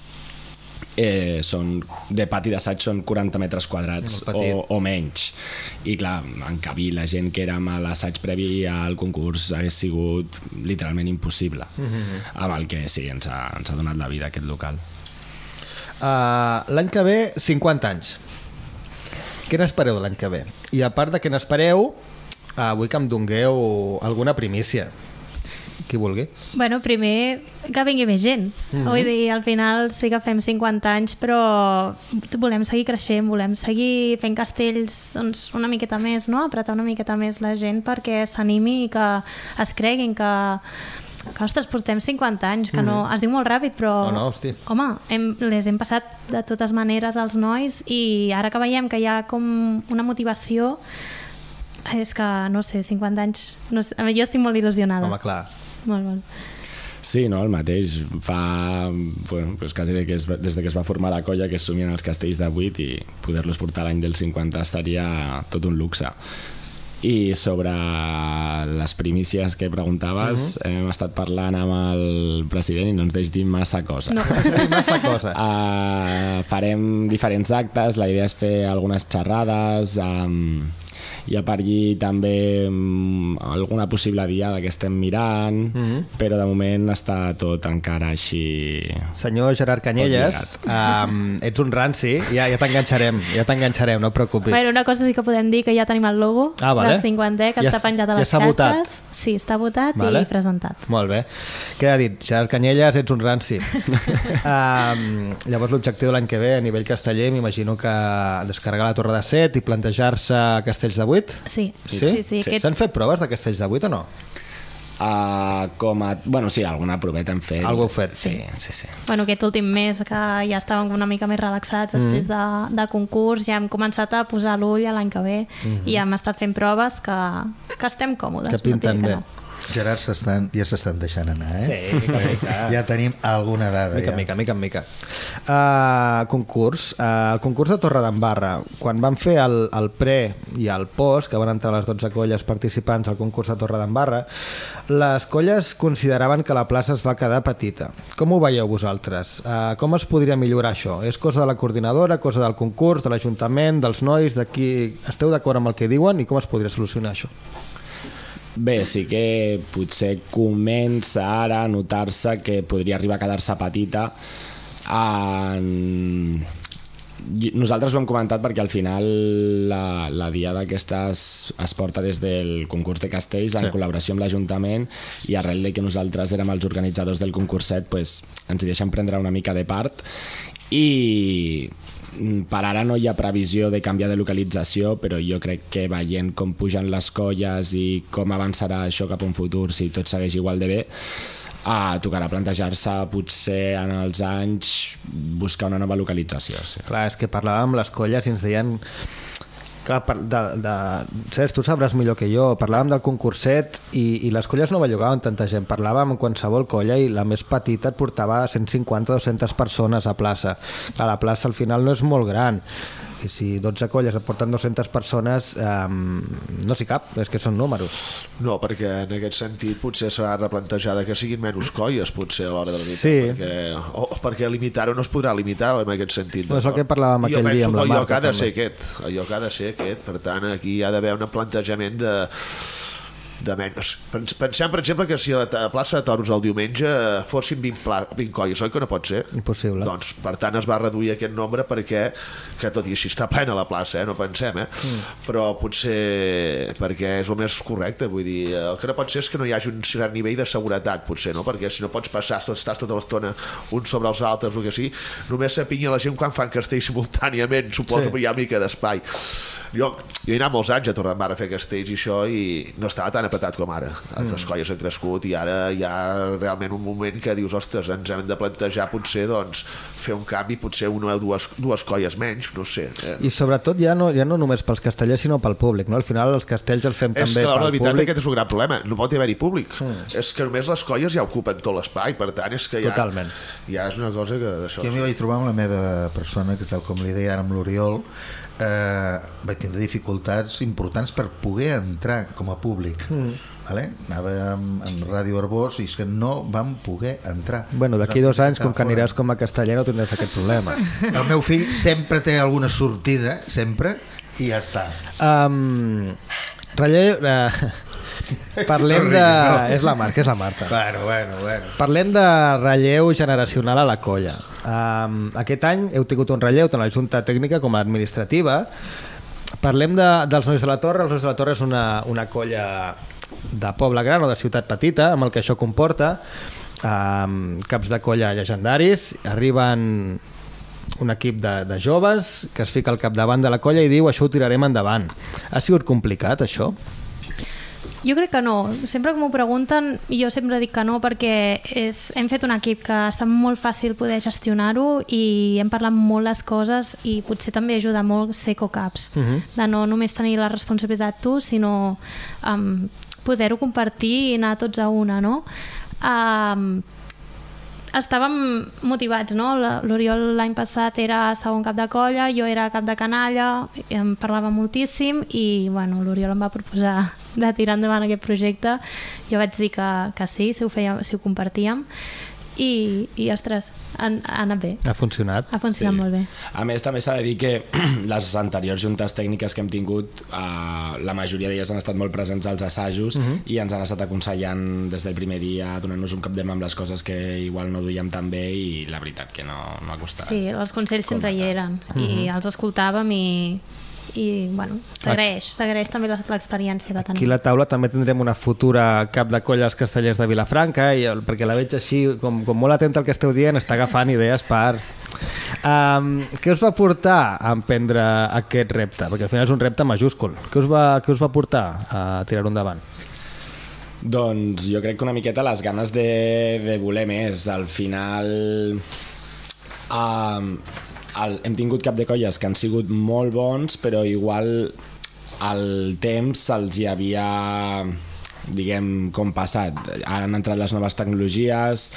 eh, són, de pati d'assaig són 40 metres quadrats o, o menys i clar, encabir la gent que érem a l'assaig previ al concurs hagués sigut literalment impossible Mhm. amb el que sí, ens ha, ens ha donat la vida aquest local Uh, l'any que ve, 50 anys. Què n'espereu de l'any que ve? I a part de què n'espereu, uh, vull que em dongueu alguna primícia. Qui vulgui. Bueno, primer que vingui més gent. Mhm. Vull dir, al final sí que fem 50 anys, però volem seguir creixent, volem seguir fent castells doncs, una miqueta més, no? apretar una miqueta més la gent perquè s'animi i que es creguin que, que ostres, portem 50 anys, que no... Mhm. Es diu molt ràpid, però... No, no, hosti. Home, hem, les hem passat de totes maneres als nois i ara que veiem que hi ha com una motivació és que, no sé, 50 anys... No sé, jo estic molt il·lusionada. Home, clar. Molt, molt. Sí, no, el mateix. Fa... Bueno, pues quasi de que es, va- des de que es va formar la colla que es somien els castells de 8 i poder-los portar l'any del 50 seria tot un luxe. I sobre les primícies que preguntaves, hem estat parlant amb el president i no ens deix dir massa cosa. No. massa cosa. Uh, farem diferents actes, la idea és fer algunes xerrades, um, hi ha per allí també um, alguna possible diada que estem mirant, Mhm. però de moment està tot encara així... Senyor Gerard Canyelles, um, ets un ranci, ja, ja t'enganxarem, ja t'enganxarem, no et preocupis. Bueno, una cosa sí que podem dir que ja tenim el logo Ah, vale. del 50è que Ja està penjat a ja les votat. xarxes. Sí, està votat Vale. i presentat. Molt bé. Queda dit, Gerard Canyelles, ets un ranci. um, llavors l'objectiu de l'any que ve a nivell casteller m'imagino que descarregar la Torre de Set i plantejar-se castells de 8? Sí, Sí? sí, sí, aquest- S'han fet proves de castells de 8 o no? Uh, com a... Bueno, sí, alguna proveta hem fet. Algú heu fet? Sí, sí, sí. Bueno, aquest últim mes que ja estàvem una mica més relaxats Mm. després de, de concurs, ja hem començat a posar l'ull a l'any que ve Mhm. i hem estat fent proves que, que estem còmodes. Que no pinten que bé. no. Gerard, s'estan, ja s'estan deixant anar, eh? Sí, mica mica. Ja tenim alguna dada. Mica ja. mica, mica mica. Uh, concurs. Uh, el concurs de Torredembarra. Quan van fer el, el pre i el post, que van entrar les 12 colles participants al concurs de Torredembarra, les colles consideraven que la plaça es va quedar petita. Com ho veieu vosaltres? Uh, com es podria millorar això? És cosa de la coordinadora, cosa del concurs, de l'Ajuntament, dels nois, de qui... Esteu d'acord amb el que diuen i com es podria solucionar això? Bé, sí que potser comença ara a notar-se que podria arribar a quedar-se petita en... Nosaltres ho hem comentat perquè al final la, la diada aquesta es, es porta des del concurs de castells en Sí. col·laboració amb l'Ajuntament i arrel de que nosaltres érem els organitzadors del concurset pues, ens hi deixem prendre una mica de part i per ara no hi ha previsió de canviar de localització, però jo crec que veient com pugen les colles i com avançarà això cap a un futur, si tot segueix igual de bé, ah, tocarà plantejar-se potser en els anys buscar una nova localització. Sí. Clar, és que parlàvem amb les colles i ens deien clar, par- de, de, Cers, tu sabràs millor que jo parlàvem del concurset i, i les colles no bellugaven tanta gent parlàvem amb qualsevol colla i la més petita et portava 150-200 persones a plaça. Clar, la plaça al final no és molt gran I si 12 colles et porten 200 persones, um, no s'hi cap, és que són números. No, perquè en aquest sentit potser replantejar de que siguin menys colles, potser a l'hora de la nit. Sí. Perquè, o, perquè limitar-ho no es podrà limitar en aquest sentit. No, és el que parlàvem jo aquell dia amb la Marta, que ha de ser aquest, allò que ha de ser aquest. Per tant, aquí hi ha d'haver un plantejament de de menys. Pens- Pensem, per exemple, que si a la plaça de Toros el diumenge eh, fossin 20, pla, 20 colles, oi que no pot ser? Impossible. Doncs, per tant, es va reduir aquest nombre perquè, que tot i així està plena la plaça, eh? no pensem, eh? Mm. Però potser perquè és el més correcte, vull dir, el que no pot ser és que no hi hagi un cert nivell de seguretat, potser, no? Perquè si no pots passar, estàs, tota l'estona uns sobre els altres, o que sí, només s'apinya la gent quan fan castells simultàniament, suposo Sí. que hi ha mica d'espai. Jo, jo he anat molts anys a Torredembarra a fer castells i això i no estava tan apretat com ara. Mm. Les colles han crescut i ara hi ha realment un moment que dius, ostres, ens hem de plantejar potser doncs, fer un canvi, potser una o dues, dues colles menys, no sé. Eh? I sobretot ja no, ja no només pels castellers, sinó pel públic. No? Al final els castells els fem És també que la pel veritat públic. aquest és un gran problema, no pot haver-hi públic. Mm. És que només les colles ja ocupen tot l'espai, per tant és que ja, Totalment. ja és una cosa que d'això... Jo m'hi vaig trobar amb la meva persona, que tal com li deia ara amb l'Oriol, eh, vaig tindre dificultats importants per poder entrar com a públic. Mm. Vale? Anava amb, amb Ràdio Arbós i és que no vam poder entrar. Bueno, d'aquí dos anys, com que aniràs com a casteller, no tindràs aquest problema. El meu fill sempre té alguna sortida, sempre, i ja està. Um, relleu... Uh, parlem de... És la Marta, és la Marta. Bueno, bueno, bueno. Parlem de relleu generacional a la colla. Um, aquest any heu tingut un relleu tant a la Junta Tècnica com a administrativa. Parlem de, dels Nois de la Torre. Els Nois de la Torre és una, una colla de poble gran o de ciutat petita, amb el que això comporta. Um, caps de colla llegendaris. Arriben un equip de, de joves que es fica al capdavant de la colla i diu això ho tirarem endavant. Ha sigut complicat, això? Jo crec que no. Sempre que m'ho pregunten, jo sempre dic que no perquè és, hem fet un equip que està molt fàcil poder gestionar-ho i hem parlat molt les coses i potser també ajuda molt ser co-caps. Mhm. De no només tenir la responsabilitat tu, sinó um, poder-ho compartir i anar tots a una, no? Um, estàvem motivats, no? L'Oriol l'any passat era segon cap de colla, jo era cap de canalla, em parlava moltíssim i bueno, l'Oriol em va proposar de tirar endavant aquest projecte. Jo vaig dir que, que sí, si ho, feia, si ho compartíem i, i ostres, ha, ha anat bé. Ha funcionat? Ha funcionat molt bé. A més, també s'ha de dir que les anteriors juntes tècniques que hem tingut, eh, la majoria d'elles han estat molt presents als assajos Mhm. i ens han estat aconsellant des del primer dia, donant-nos un cop de mà amb les coses que igual no duíem tan bé i la veritat que no, no ha costat. Sí, els consells sempre hi eren i Mhm. els escoltàvem i, i bueno, s'agraeix, s'agraeix també la- l'experiència que Aquí tenim. a la taula també tindrem una futura cap de colla als castellers de Vilafranca i el, perquè la veig així, com, com molt atenta al que esteu dient, està agafant idees per... Um, què us va portar a emprendre aquest repte? Perquè al final és un repte majúscul. Què us va, què us va portar a tirar-ho endavant? Doncs jo crec que una miqueta les ganes de, de voler més. Al final um, el, hem tingut cap de colles que han sigut molt bons, però igual el temps se'ls hi havia diguem, com passat. Ara han entrat les noves tecnologies,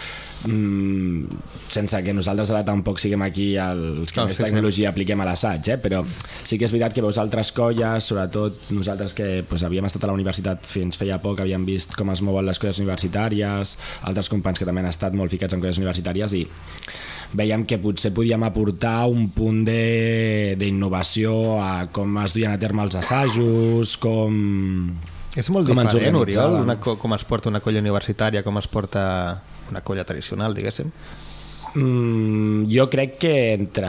mm, sense que nosaltres ara tampoc siguem aquí els que No, més sí, sí. tecnologia apliquem a l'assaig, eh? però sí que és veritat que veus altres colles, sobretot nosaltres que pues, havíem estat a la universitat fins feia poc, havíem vist com es mouen les colles universitàries, altres companys que també han estat molt ficats en colles universitàries i veiem que potser podíem aportar un punt de- d'innovació a com es duien a terme els assajos, com... És molt com diferent, Oriol, una, co- com es porta una colla universitària, com es porta una colla tradicional, diguéssim. Mm, jo crec que entre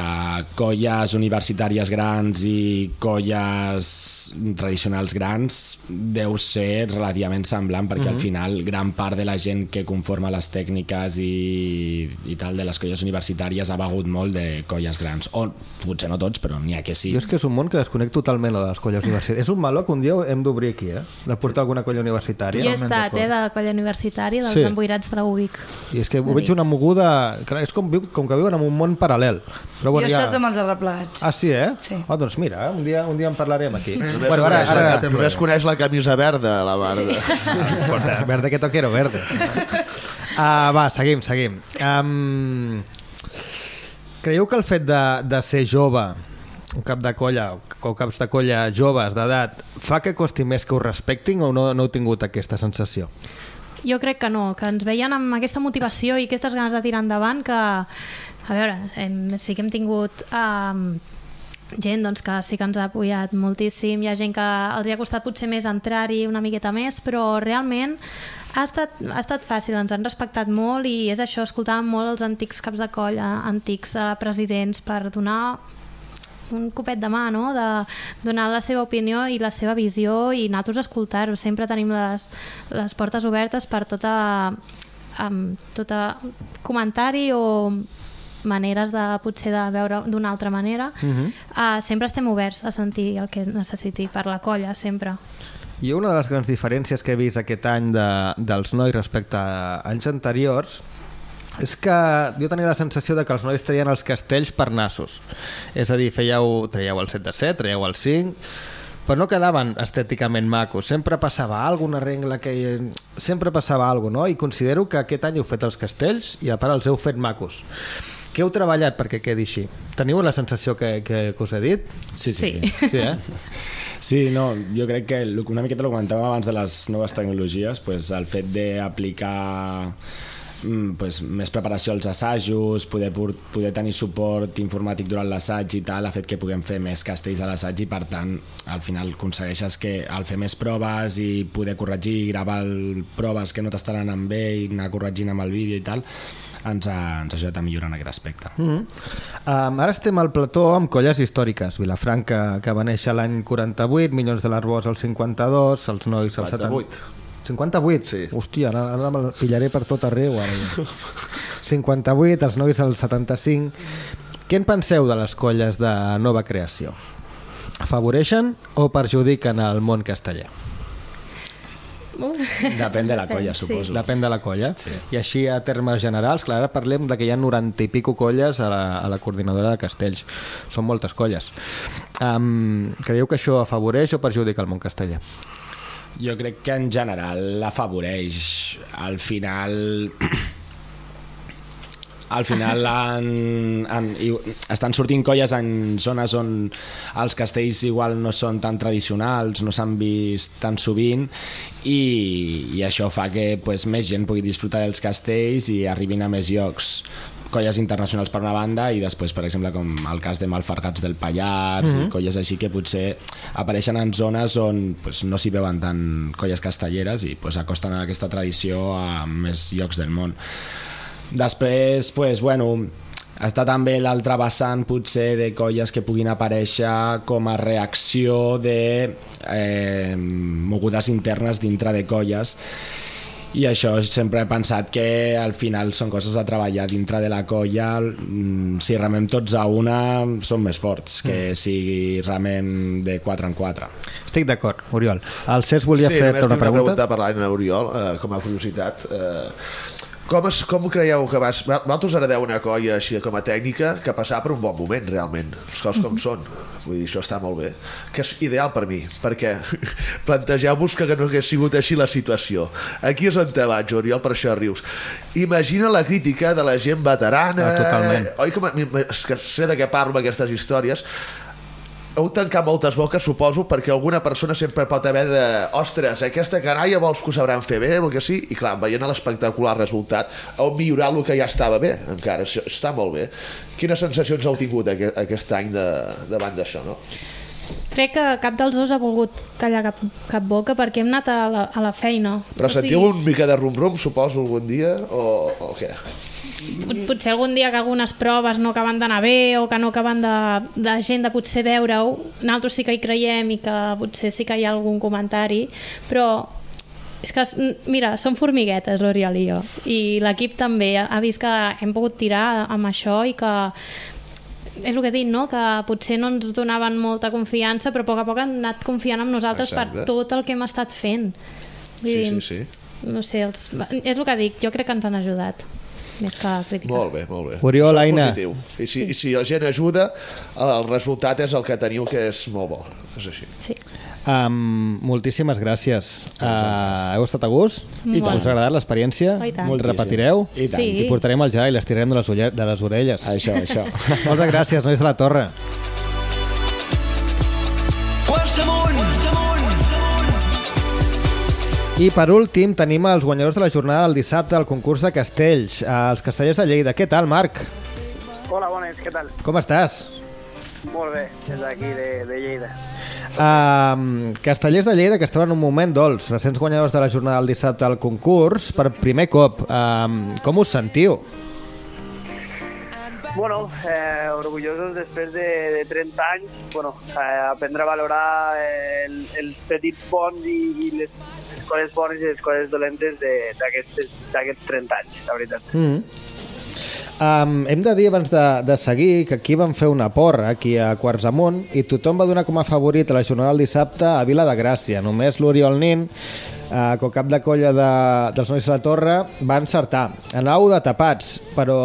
colles universitàries grans i colles tradicionals grans deu ser relativament semblant perquè Mhm. al final gran part de la gent que conforma les tècniques i, i tal de les colles universitàries ha begut molt de colles grans o potser no tots però n'hi ha que sí Jo és que és un món que desconec totalment, de les colles universitàries. És un meló que un dia hem d'obrir aquí, eh? De portar alguna colla universitària. Jo he estat, eh, de colla universitària, dels Sí. emboirats de la UBIC. I és que ho veig una moguda... Clar, és com, viu- com que viuen en un món paral·lel. Però, Jo bueno, he ja... estat amb els arreplegats. Ah, sí, eh? Sí. Oh, doncs mira, un dia, un dia en parlarem aquí. Només, bueno, ara, ara, la, només coneix la camisa verda, la Marta. No importa, verde que toquero, verde. Uh, va, seguim, seguim. Um, creieu que el fet de, de ser jove un cap de colla o caps de colla joves d'edat fa que costi més que ho respectin o no, no heu tingut aquesta sensació? Jo crec que no, que ens veien amb aquesta motivació i aquestes ganes de tirar endavant que, a veure, hem, sí que hem tingut um, gent doncs, que sí que ens ha apoyat moltíssim, hi ha gent que els hi ha costat potser més entrar-hi una miqueta més, però realment ha estat, ha estat fàcil, ens han respectat molt i és això, escoltàvem molt els antics caps de colla, antics uh, presidents per donar un copet de mà, no? de donar la seva opinió i la seva visió i nosaltres escoltar-ho. Sempre tenim les, les portes obertes per tota, um, tota comentari o maneres de potser de veure d'una altra manera. Mhm. uh, sempre estem oberts a sentir el que necessiti per la colla, sempre. I una de les grans diferències que he vist aquest any de, dels nois respecte a anys anteriors és que jo tenia la sensació de que els nois traien els castells per nassos. És a dir, fèieu, traieu el 7 de 7, traieu el 5, però no quedaven estèticament macos. Sempre passava alguna regla que... Sempre passava alguna no? I considero que aquest any heu fet els castells i a part els heu fet macos. Què heu treballat perquè quedi així? Teniu la sensació que, que, que us he dit? Sí, sí. Sí, eh? Sí, no, jo crec que una miqueta el comentàvem abans de les noves tecnologies, pues, el fet d'aplicar pues, més preparació als assajos, poder, poder tenir suport informàtic durant l'assaig i tal, ha fet que puguem fer més castells a l'assaig i per tant al final aconsegueixes que al fer més proves i poder corregir, gravar el, proves que no t'estaran anant bé i anar corregint amb el vídeo i tal ens ha, ens ha ajudat a millorar en aquest aspecte. Mm -hmm. um, ara estem al plató amb colles històriques. Vilafranca, que va néixer l'any 48, Minyons de l'Arbós el 52, els nois el 58. 58? Sí. Hòstia, ara, ara me'l pillaré per tot arreu. Ara. ja. 58, els nois el 75. Què en penseu de les colles de nova creació? Afavoreixen o perjudiquen el món casteller? Depèn de la colla, suposo. Depèn de la colla. Sí. I així, a termes generals, clar, ara parlem de que hi ha 90 i pico colles a la, a la coordinadora de castells. Són moltes colles. Um, creieu que això afavoreix o perjudica el món casteller? Jo crec que en general l'afavoreix. Al final... al final han, han, i estan sortint colles en zones on els castells igual no són tan tradicionals, no s'han vist tan sovint i, i això fa que pues, més gent pugui disfrutar dels castells i arribin a més llocs colles internacionals per una banda i després, per exemple, com el cas de Malfargats del Pallars mm Mhm. -hmm. i colles així que potser apareixen en zones on pues, no s'hi veuen tant colles castelleres i pues, acosten a aquesta tradició a més llocs del món. Després, pues, bueno, està també l'altre vessant potser de colles que puguin aparèixer com a reacció de eh, mogudes internes dintre de colles i això sempre he pensat que al final són coses a treballar dintre de la colla mm, si remem tots a una som més forts que si remem de 4 en 4 Estic d'acord, Oriol. El Cesc volia sí, fer-te només una tinc pregunta. pregunta per l'Anna Oriol, eh, com a curiositat. Eh, com, es, com creieu que vas... Vosaltres heredeu una colla així com a tècnica que passar per un bon moment, realment. Les coses com són. Vull dir, això està molt bé. Que és ideal per mi, perquè plantegeu-vos que no hagués sigut així la situació. Aquí és on te vaig, Oriol, per això rius. Imagina la crítica de la gent veterana... Ah, totalment. Oi que, és que sé de què parlo amb aquestes històries heu tancat moltes boques, suposo, perquè alguna persona sempre pot haver de ostres, aquesta canalla vols que ho sabran fer bé, el que sí, i clar, veient l'espectacular resultat, heu millorat el que ja estava bé, encara, això està molt bé. Quines sensacions heu tingut aquest, aquest any de, davant d'això, no? Crec que cap dels dos ha volgut callar cap, cap boca perquè hem anat a la, a la feina. Però O sigui, sentiu un mica de rum-rum, suposo, algun dia, o, o què? Pot- potser algun dia que algunes proves no acaben d'anar bé o que no acaben de, de gent de potser veure-ho, nosaltres sí que hi creiem i que potser sí que hi ha algun comentari, però és que, s- mira, som formiguetes, l'Oriol i jo, i l'equip també ha vist que hem pogut tirar amb això i que és el que he dit, no? que potser no ens donaven molta confiança, però a poc a poc han anat confiant en nosaltres Exacte. per tot el que hem estat fent. Vull Sí, dir, sí, sí. No sé, els, és el que dic, jo crec que ens han ajudat, més que criticar. Molt bé, molt bé. Oriol, Aina. positiu. I si, i si la gent ajuda, el resultat és el que teniu, que és molt bo. És així. Sí. Um, moltíssimes gràcies. Uh, heu estat a gust? I tant. Us ha agradat l'experiència? Oh. El repetireu? I tant. Sí. I portarem el Gerard i l'estirarem de les, de les orelles. això, això Moltes gràcies, nois de la Torre. I per últim tenim els guanyadors de la jornada del dissabte al concurs de castells, eh, els castellers de Lleida. Què tal, Marc? Hola, bones, què tal? Com estàs? Molt bé, des d'aquí de, de Lleida. Uh, castellers de Lleida que estaven en un moment dolç, recents guanyadors de la jornada del dissabte al concurs, per primer cop. Uh, com us sentiu? Bueno, eh, orgullosos després de, de 30 anys, bueno, eh, aprendre a valorar el, els petits bons i, i les, les coses bones i les coses dolentes d'aquests d'aquests 30 anys, la veritat. Mm. Um, hem de dir abans de, de seguir que aquí vam fer una porra aquí a Quarts Amunt i tothom va donar com a favorit a la jornada del dissabte a Vila de Gràcia. Només l'Oriol Nin, uh, com cap de colla de, dels Nois de la Torre, va encertar. Anàveu de tapats, però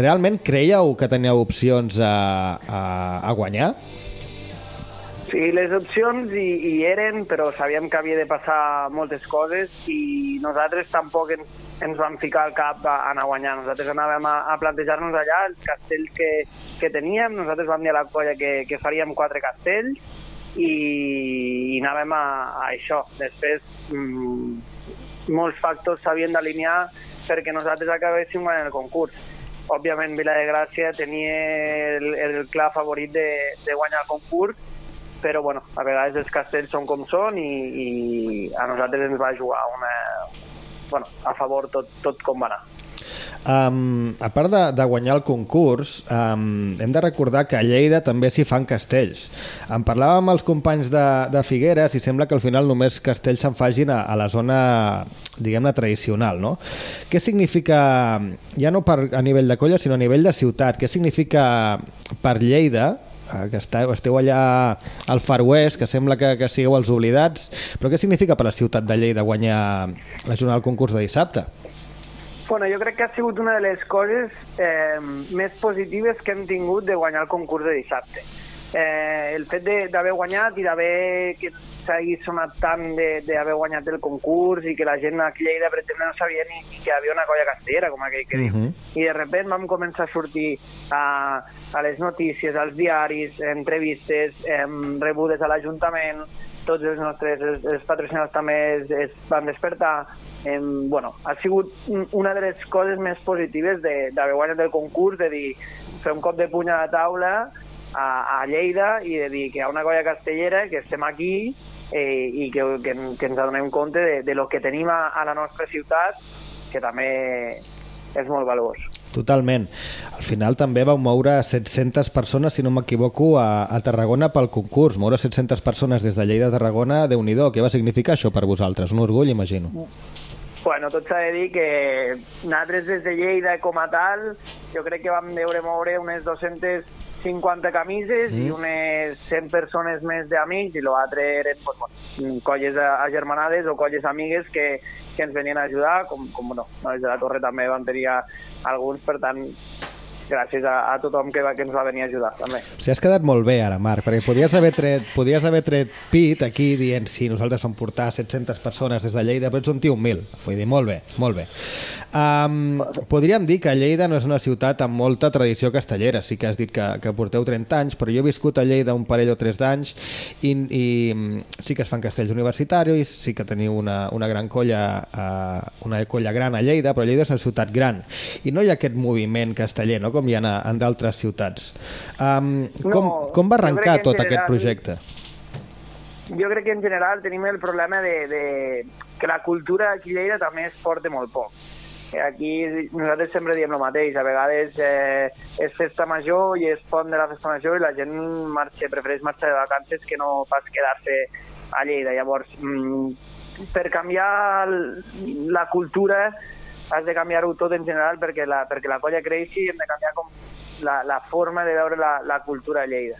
realment creieu que teníeu opcions a, a, a guanyar? Sí, les opcions hi, hi eren, però sabíem que havia de passar moltes coses i nosaltres tampoc ens, ens vam ficar al cap a, a guanyar. Nosaltres anàvem a, a plantejar-nos allà els castells que, que teníem. Nosaltres vam dir a la colla que, que faríem quatre castells i, i anàvem a, a això. Després, mm, molts factors s'havien d'alinear perquè nosaltres acabéssim guanyant el concurs. Òbviament, Vila de Gràcia tenia el, el clar favorit de, de guanyar el concurs, però bueno, a vegades els castells són com són i, i a nosaltres ens va jugar una, bueno, a favor tot, tot com va anar. Um, a part de, de guanyar el concurs, um, hem de recordar que a Lleida també s'hi fan castells. En parlàvem amb els companys de, de Figueres i sembla que al final només castells se'n fagin a, a la zona, diguem-ne, tradicional, no? Què significa, ja no per, a nivell de colla, sinó a nivell de ciutat, què significa per Lleida que esteu, esteu allà al Far West, que sembla que, que sigueu els oblidats, però què significa per la ciutat de Lleida guanyar la jornada del concurs de dissabte? Bueno, jo crec que ha sigut una de les coses eh, més positives que hem tingut de guanyar el concurs de dissabte. Eh, el fet d'haver guanyat i d'haver que s'hagi sonat tant de- d'haver guanyat el concurs i que la gent aquí a Lleida, per exemple, no sabia ni, ni que hi havia una colla castellera, com aquell que diu. Mhm. I de repente vam començar a sortir a, a les notícies, als diaris, entrevistes, em, rebudes a l'Ajuntament, tots els nostres els, els patrocinadors també es, es van despertar. Em, bueno, ha sigut un- una de les coses més positives de- d'haver guanyat el concurs, de dir, fer un cop de puny a la taula a, a Lleida i de dir que hi ha una colla castellera, que estem aquí eh, i que, que, que ens adonem compte de, de lo que tenim a, a la nostra ciutat, que també és molt valuós. Totalment. Al final també vau moure 700 persones, si no m'equivoco, a, a Tarragona pel concurs. Moure 700 persones des de Lleida a Tarragona, déu nhi Què va significar això per vosaltres? Un orgull, imagino. Bueno, tot s'ha de dir que nosaltres des de Lleida com a tal, jo crec que vam veure moure unes 250 camises mm. i unes 100 persones més d'amics i l'altre eren pues, bueno, colles a- agermanades o colles amigues que, que ens venien a ajudar, com, com no, des de la Torre també van tenir alguns, per tant, gràcies a, a tothom que, va, que ens va venir a ajudar, també. Sigui, has quedat molt bé ara, Marc, perquè podies haver tret, podies haver tret pit aquí dient sí, nosaltres vam portar 700 persones des de Lleida, però ets un tio humil. Vull dir, molt bé, molt bé. Um, podríem dir que Lleida no és una ciutat amb molta tradició castellera. Sí que has dit que, que porteu 30 anys, però jo he viscut a Lleida un parell o tres d'anys i, i mm, sí que es fan castells universitaris, sí que teniu una, una gran colla, uh, una colla gran a Lleida, però Lleida és una ciutat gran i no hi ha aquest moviment casteller, no? Com hi ha a- en d'altres ciutats. Um, com, No, com va arrencar tot aquest general- projecte? jo crec que en general tenim el problema de, de que la cultura aquí a Lleida també es porta molt poc. Eh, Aquí nosaltres sempre diem el mateix, a vegades eh, és festa major i és pont de la festa major i la gent marxa, prefereix marxar de vacances que no pas quedar-se a Lleida. Llavors, mm, per canviar la cultura has de canviar-ho tot en general perquè la, perquè la colla creixi i hem de canviar com la, la forma de veure la, la cultura a Lleida.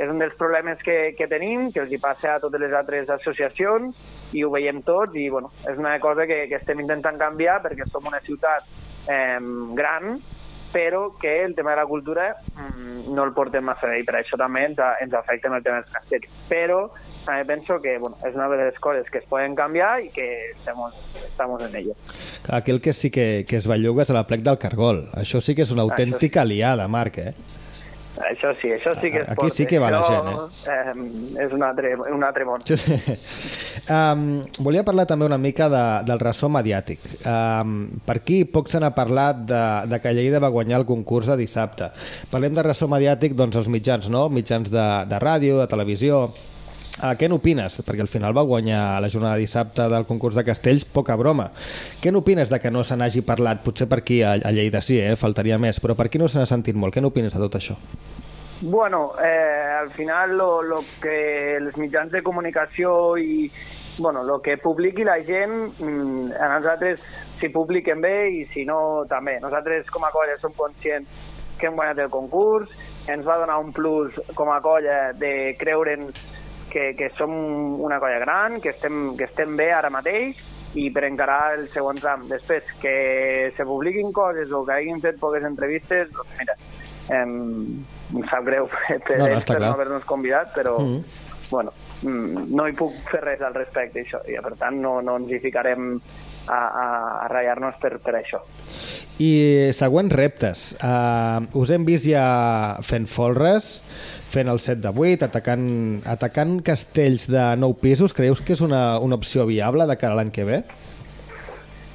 És un dels problemes que, que tenim, que els hi passa a totes les altres associacions i ho veiem tots i bueno, és una cosa que, que estem intentant canviar perquè som una ciutat eh, gran però que el tema de la cultura mm, no el portem massa bé i per això també ens, ens afecta en el tema dels castells. Però també penso que bueno, és una de les coses que es poden canviar i que estem, estem en ello. Clar, Aquell que sí que, que es belluga és a la plec del Cargol. Això sí que és una autèntica liada, Marc, eh? Això sí, això sí que és Aquí sí que va la gent, eh? eh? És un altre, un altre món. um, volia parlar també una mica de, del ressò mediàtic. Um, per aquí poc se n'ha parlat de, de que Lleida va guanyar el concurs de dissabte. Parlem de ressò mediàtic, doncs els mitjans, no? Mitjans de, de ràdio, de televisió... Uh, què n'opines? Perquè al final va guanyar la jornada de dissabte del concurs de Castells, poca broma. Què n'opines de que no se n'hagi parlat? Potser per aquí a, a Lleida sí, eh? faltaria més, però per aquí no se n'ha sentit molt. Què n'opines de tot això? Bueno, eh, al final lo, lo que els mitjans de comunicació i bueno, lo que publiqui la gent, mm, a nosaltres si publiquen bé i si no també. Nosaltres com a colla som conscients que hem guanyat el concurs, ens va donar un plus com a colla de creure'ns que, que som una colla gran, que estem, que estem bé ara mateix i per encarar el següent tram. Després, que se publiquin coses o que hagin fet poques entrevistes, doncs mira, em, em sap greu per, No, no, per no haver-nos convidat, però Mhm. bueno, mm, no hi puc fer res al respecte, això, i per tant no, no ens hi ficarem a, a, a ratllar-nos per, per això. I següents reptes. Uh, us hem vist ja fent folres, fent el 7 de 8, atacant, atacant castells de 9 pisos. Creus que és una, una opció viable de cara a l'any que ve?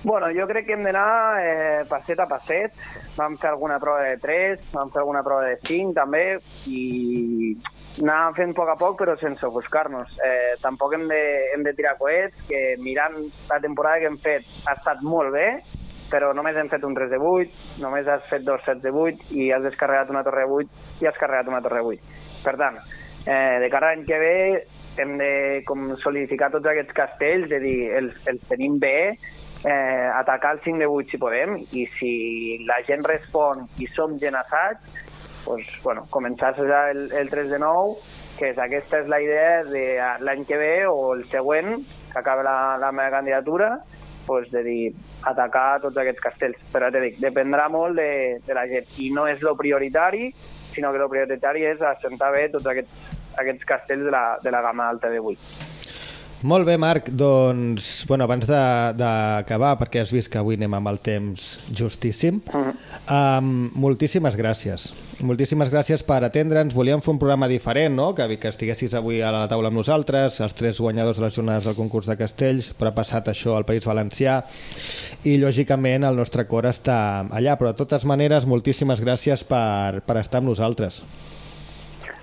Bueno, jo crec que hem d'anar eh, passet a passet. Vam fer alguna prova de 3, vam fer alguna prova de 5 també, i anar fent a poc a poc però sense ofuscar-nos. Eh, tampoc hem de, hem de tirar coets, que mirant la temporada que hem fet ha estat molt bé, però només hem fet un 3 de 8, només has fet dos 7 de 8 i has descarregat una torre de 8 i has carregat una torre de 8. Per tant, eh, de cara a l'any que ve hem de com, solidificar tots aquests castells, a dir, els, els tenim bé, eh, atacar el 5 de 8 si podem, i si la gent respon i som gent assaig, pues, bueno, començar el, el 3 de 9, que és, aquesta és la idea de l'any que ve o el següent, que acaba la, la meva candidatura, pues, de dir, atacar tots aquests castells. Però ja dit, dependrà molt de, de la gent. I no és lo prioritari, sinó que lo prioritari és assentar bé tots aquests, aquests castells de la, de la gamma alta 8. Molt bé, Marc. Doncs, bueno, abans de- d'acabar, perquè has vist que avui anem amb el temps justíssim, um, moltíssimes gràcies. Moltíssimes gràcies per atendre'ns. Volíem fer un programa diferent, no? que, que estiguessis avui a la taula amb nosaltres, els tres guanyadors de les jornades del concurs de Castells, però ha passat això al País Valencià i, lògicament, el nostre cor està allà. Però, de totes maneres, moltíssimes gràcies per, per estar amb nosaltres.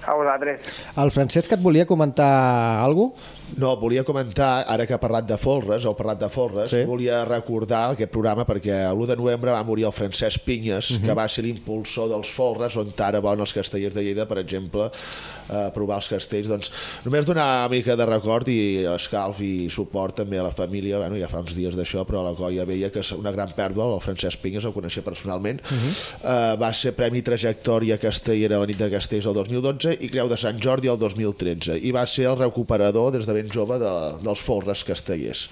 A vosaltres. El Francesc et volia comentar alguna cosa? No, volia comentar, ara que ha parlat de Folres, o parlat de Folres, sí. volia recordar aquest programa perquè l'1 de novembre va morir el Francesc Pinyes, uh Mhm. -huh. que va ser l'impulsor dels Folres, on ara van els castellers de Lleida, per exemple, a provar els castells. Doncs només donar una mica de record i escalf i suport també a la família, bueno, ja fa uns dies d'això, però a la colla veia que és una gran pèrdua, el Francesc Pinyes, el coneixia personalment, uh -huh. uh, va ser Premi Trajectòria Castellera a la nit de Castells el 2012 i Creu de Sant Jordi el 2013 i va ser el recuperador des de ben jove de, dels forres castellers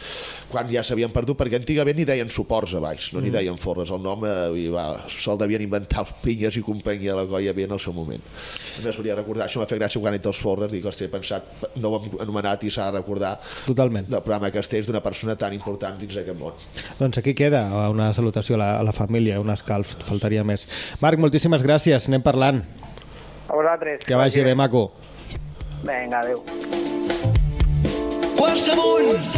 quan ja s'havien perdut perquè antigament hi deien suports a baix, no n'hi Mm. deien forres el nom eh, i va, se'l devien inventar els pinyes i companyia de la colla bé en el seu moment només volia recordar, això m'ha fet gràcia quan he dit els forres dic, hòstia, he pensat, no ho hem anomenat i s'ha de recordar Totalment. del programa Castells d'una persona tan important dins aquest món Doncs aquí queda una salutació a la, a la família, un escalf, faltaria més. Marc, moltíssimes gràcies, anem parlant. A vosaltres. Que vagi bé, maco. Vinga, adéu. Quarts amunt!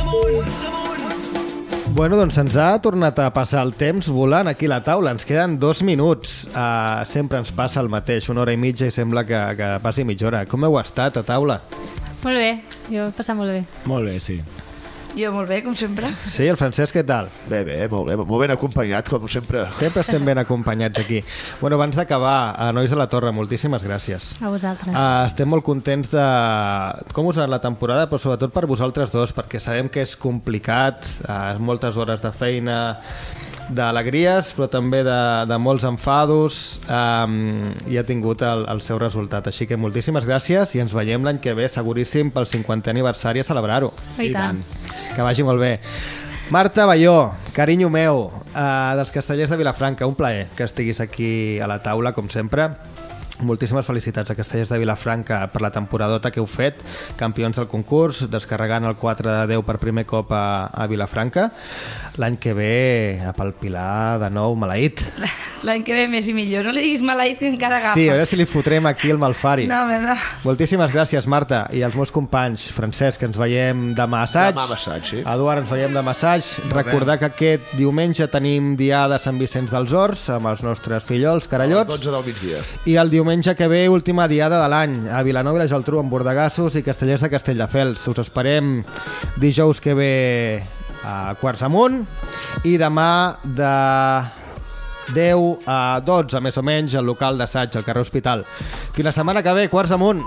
Bueno, doncs ens ha tornat a passar el temps volant aquí a la taula. Ens queden dos minuts. Uh, sempre ens passa el mateix, una hora i mitja i sembla que, que passi mitja hora. Com heu estat a taula? Molt bé, jo he passat molt bé. Molt bé, sí. Jo molt bé, com sempre. Sí, el Francesc, què tal? Bé, bé, molt bé, molt ben acompanyat, com sempre. Sempre estem ben acompanyats aquí. Bueno, abans d'acabar, a Nois de la Torre, moltíssimes gràcies. A vosaltres. Uh, estem molt contents de com us ha anat la temporada, però sobretot per vosaltres dos, perquè sabem que és complicat, uh, moltes hores de feina, d'alegries, però també de, de molts enfados, um, i ha tingut el, el seu resultat. Així que moltíssimes gràcies i ens veiem l'any que ve, seguríssim, pel 50è aniversari a celebrar-ho. I tant. Que vagi molt bé. Marta Balló, carinyo meu, uh, dels castellers de Vilafranca, un plaer que estiguis aquí a la taula, com sempre. Moltíssimes felicitats a Castellers de Vilafranca per la temporadota que heu fet, campions del concurs, descarregant el 4 de 10 per primer cop a, a Vilafranca. L'any que ve a Palpilar de nou maleït. L'any que ve més i millor. No li diguis maleït que encara agafa. Sí, a veure si li fotrem aquí el malfari. No, home, no. Moltíssimes gràcies, Marta, i als meus companys. Francesc, ens veiem demà a assaig. Demà a assaig, sí. Eduard, ens veiem demà a assaig. Recordar que aquest diumenge tenim diada a Sant Vicenç dels Horts amb els nostres fillols, A les carallots. 12 del migdia. I el diumenge que ve, última diada de l'any, a Vilanova i la Geltrú, amb Bordegassos i Castellers de Castelldefels. Us esperem dijous que ve a Quarts Amunt i demà de 10 a 12, més o menys, al local d'assaig, al carrer Hospital. Fins la setmana que ve, Quarts Amunt!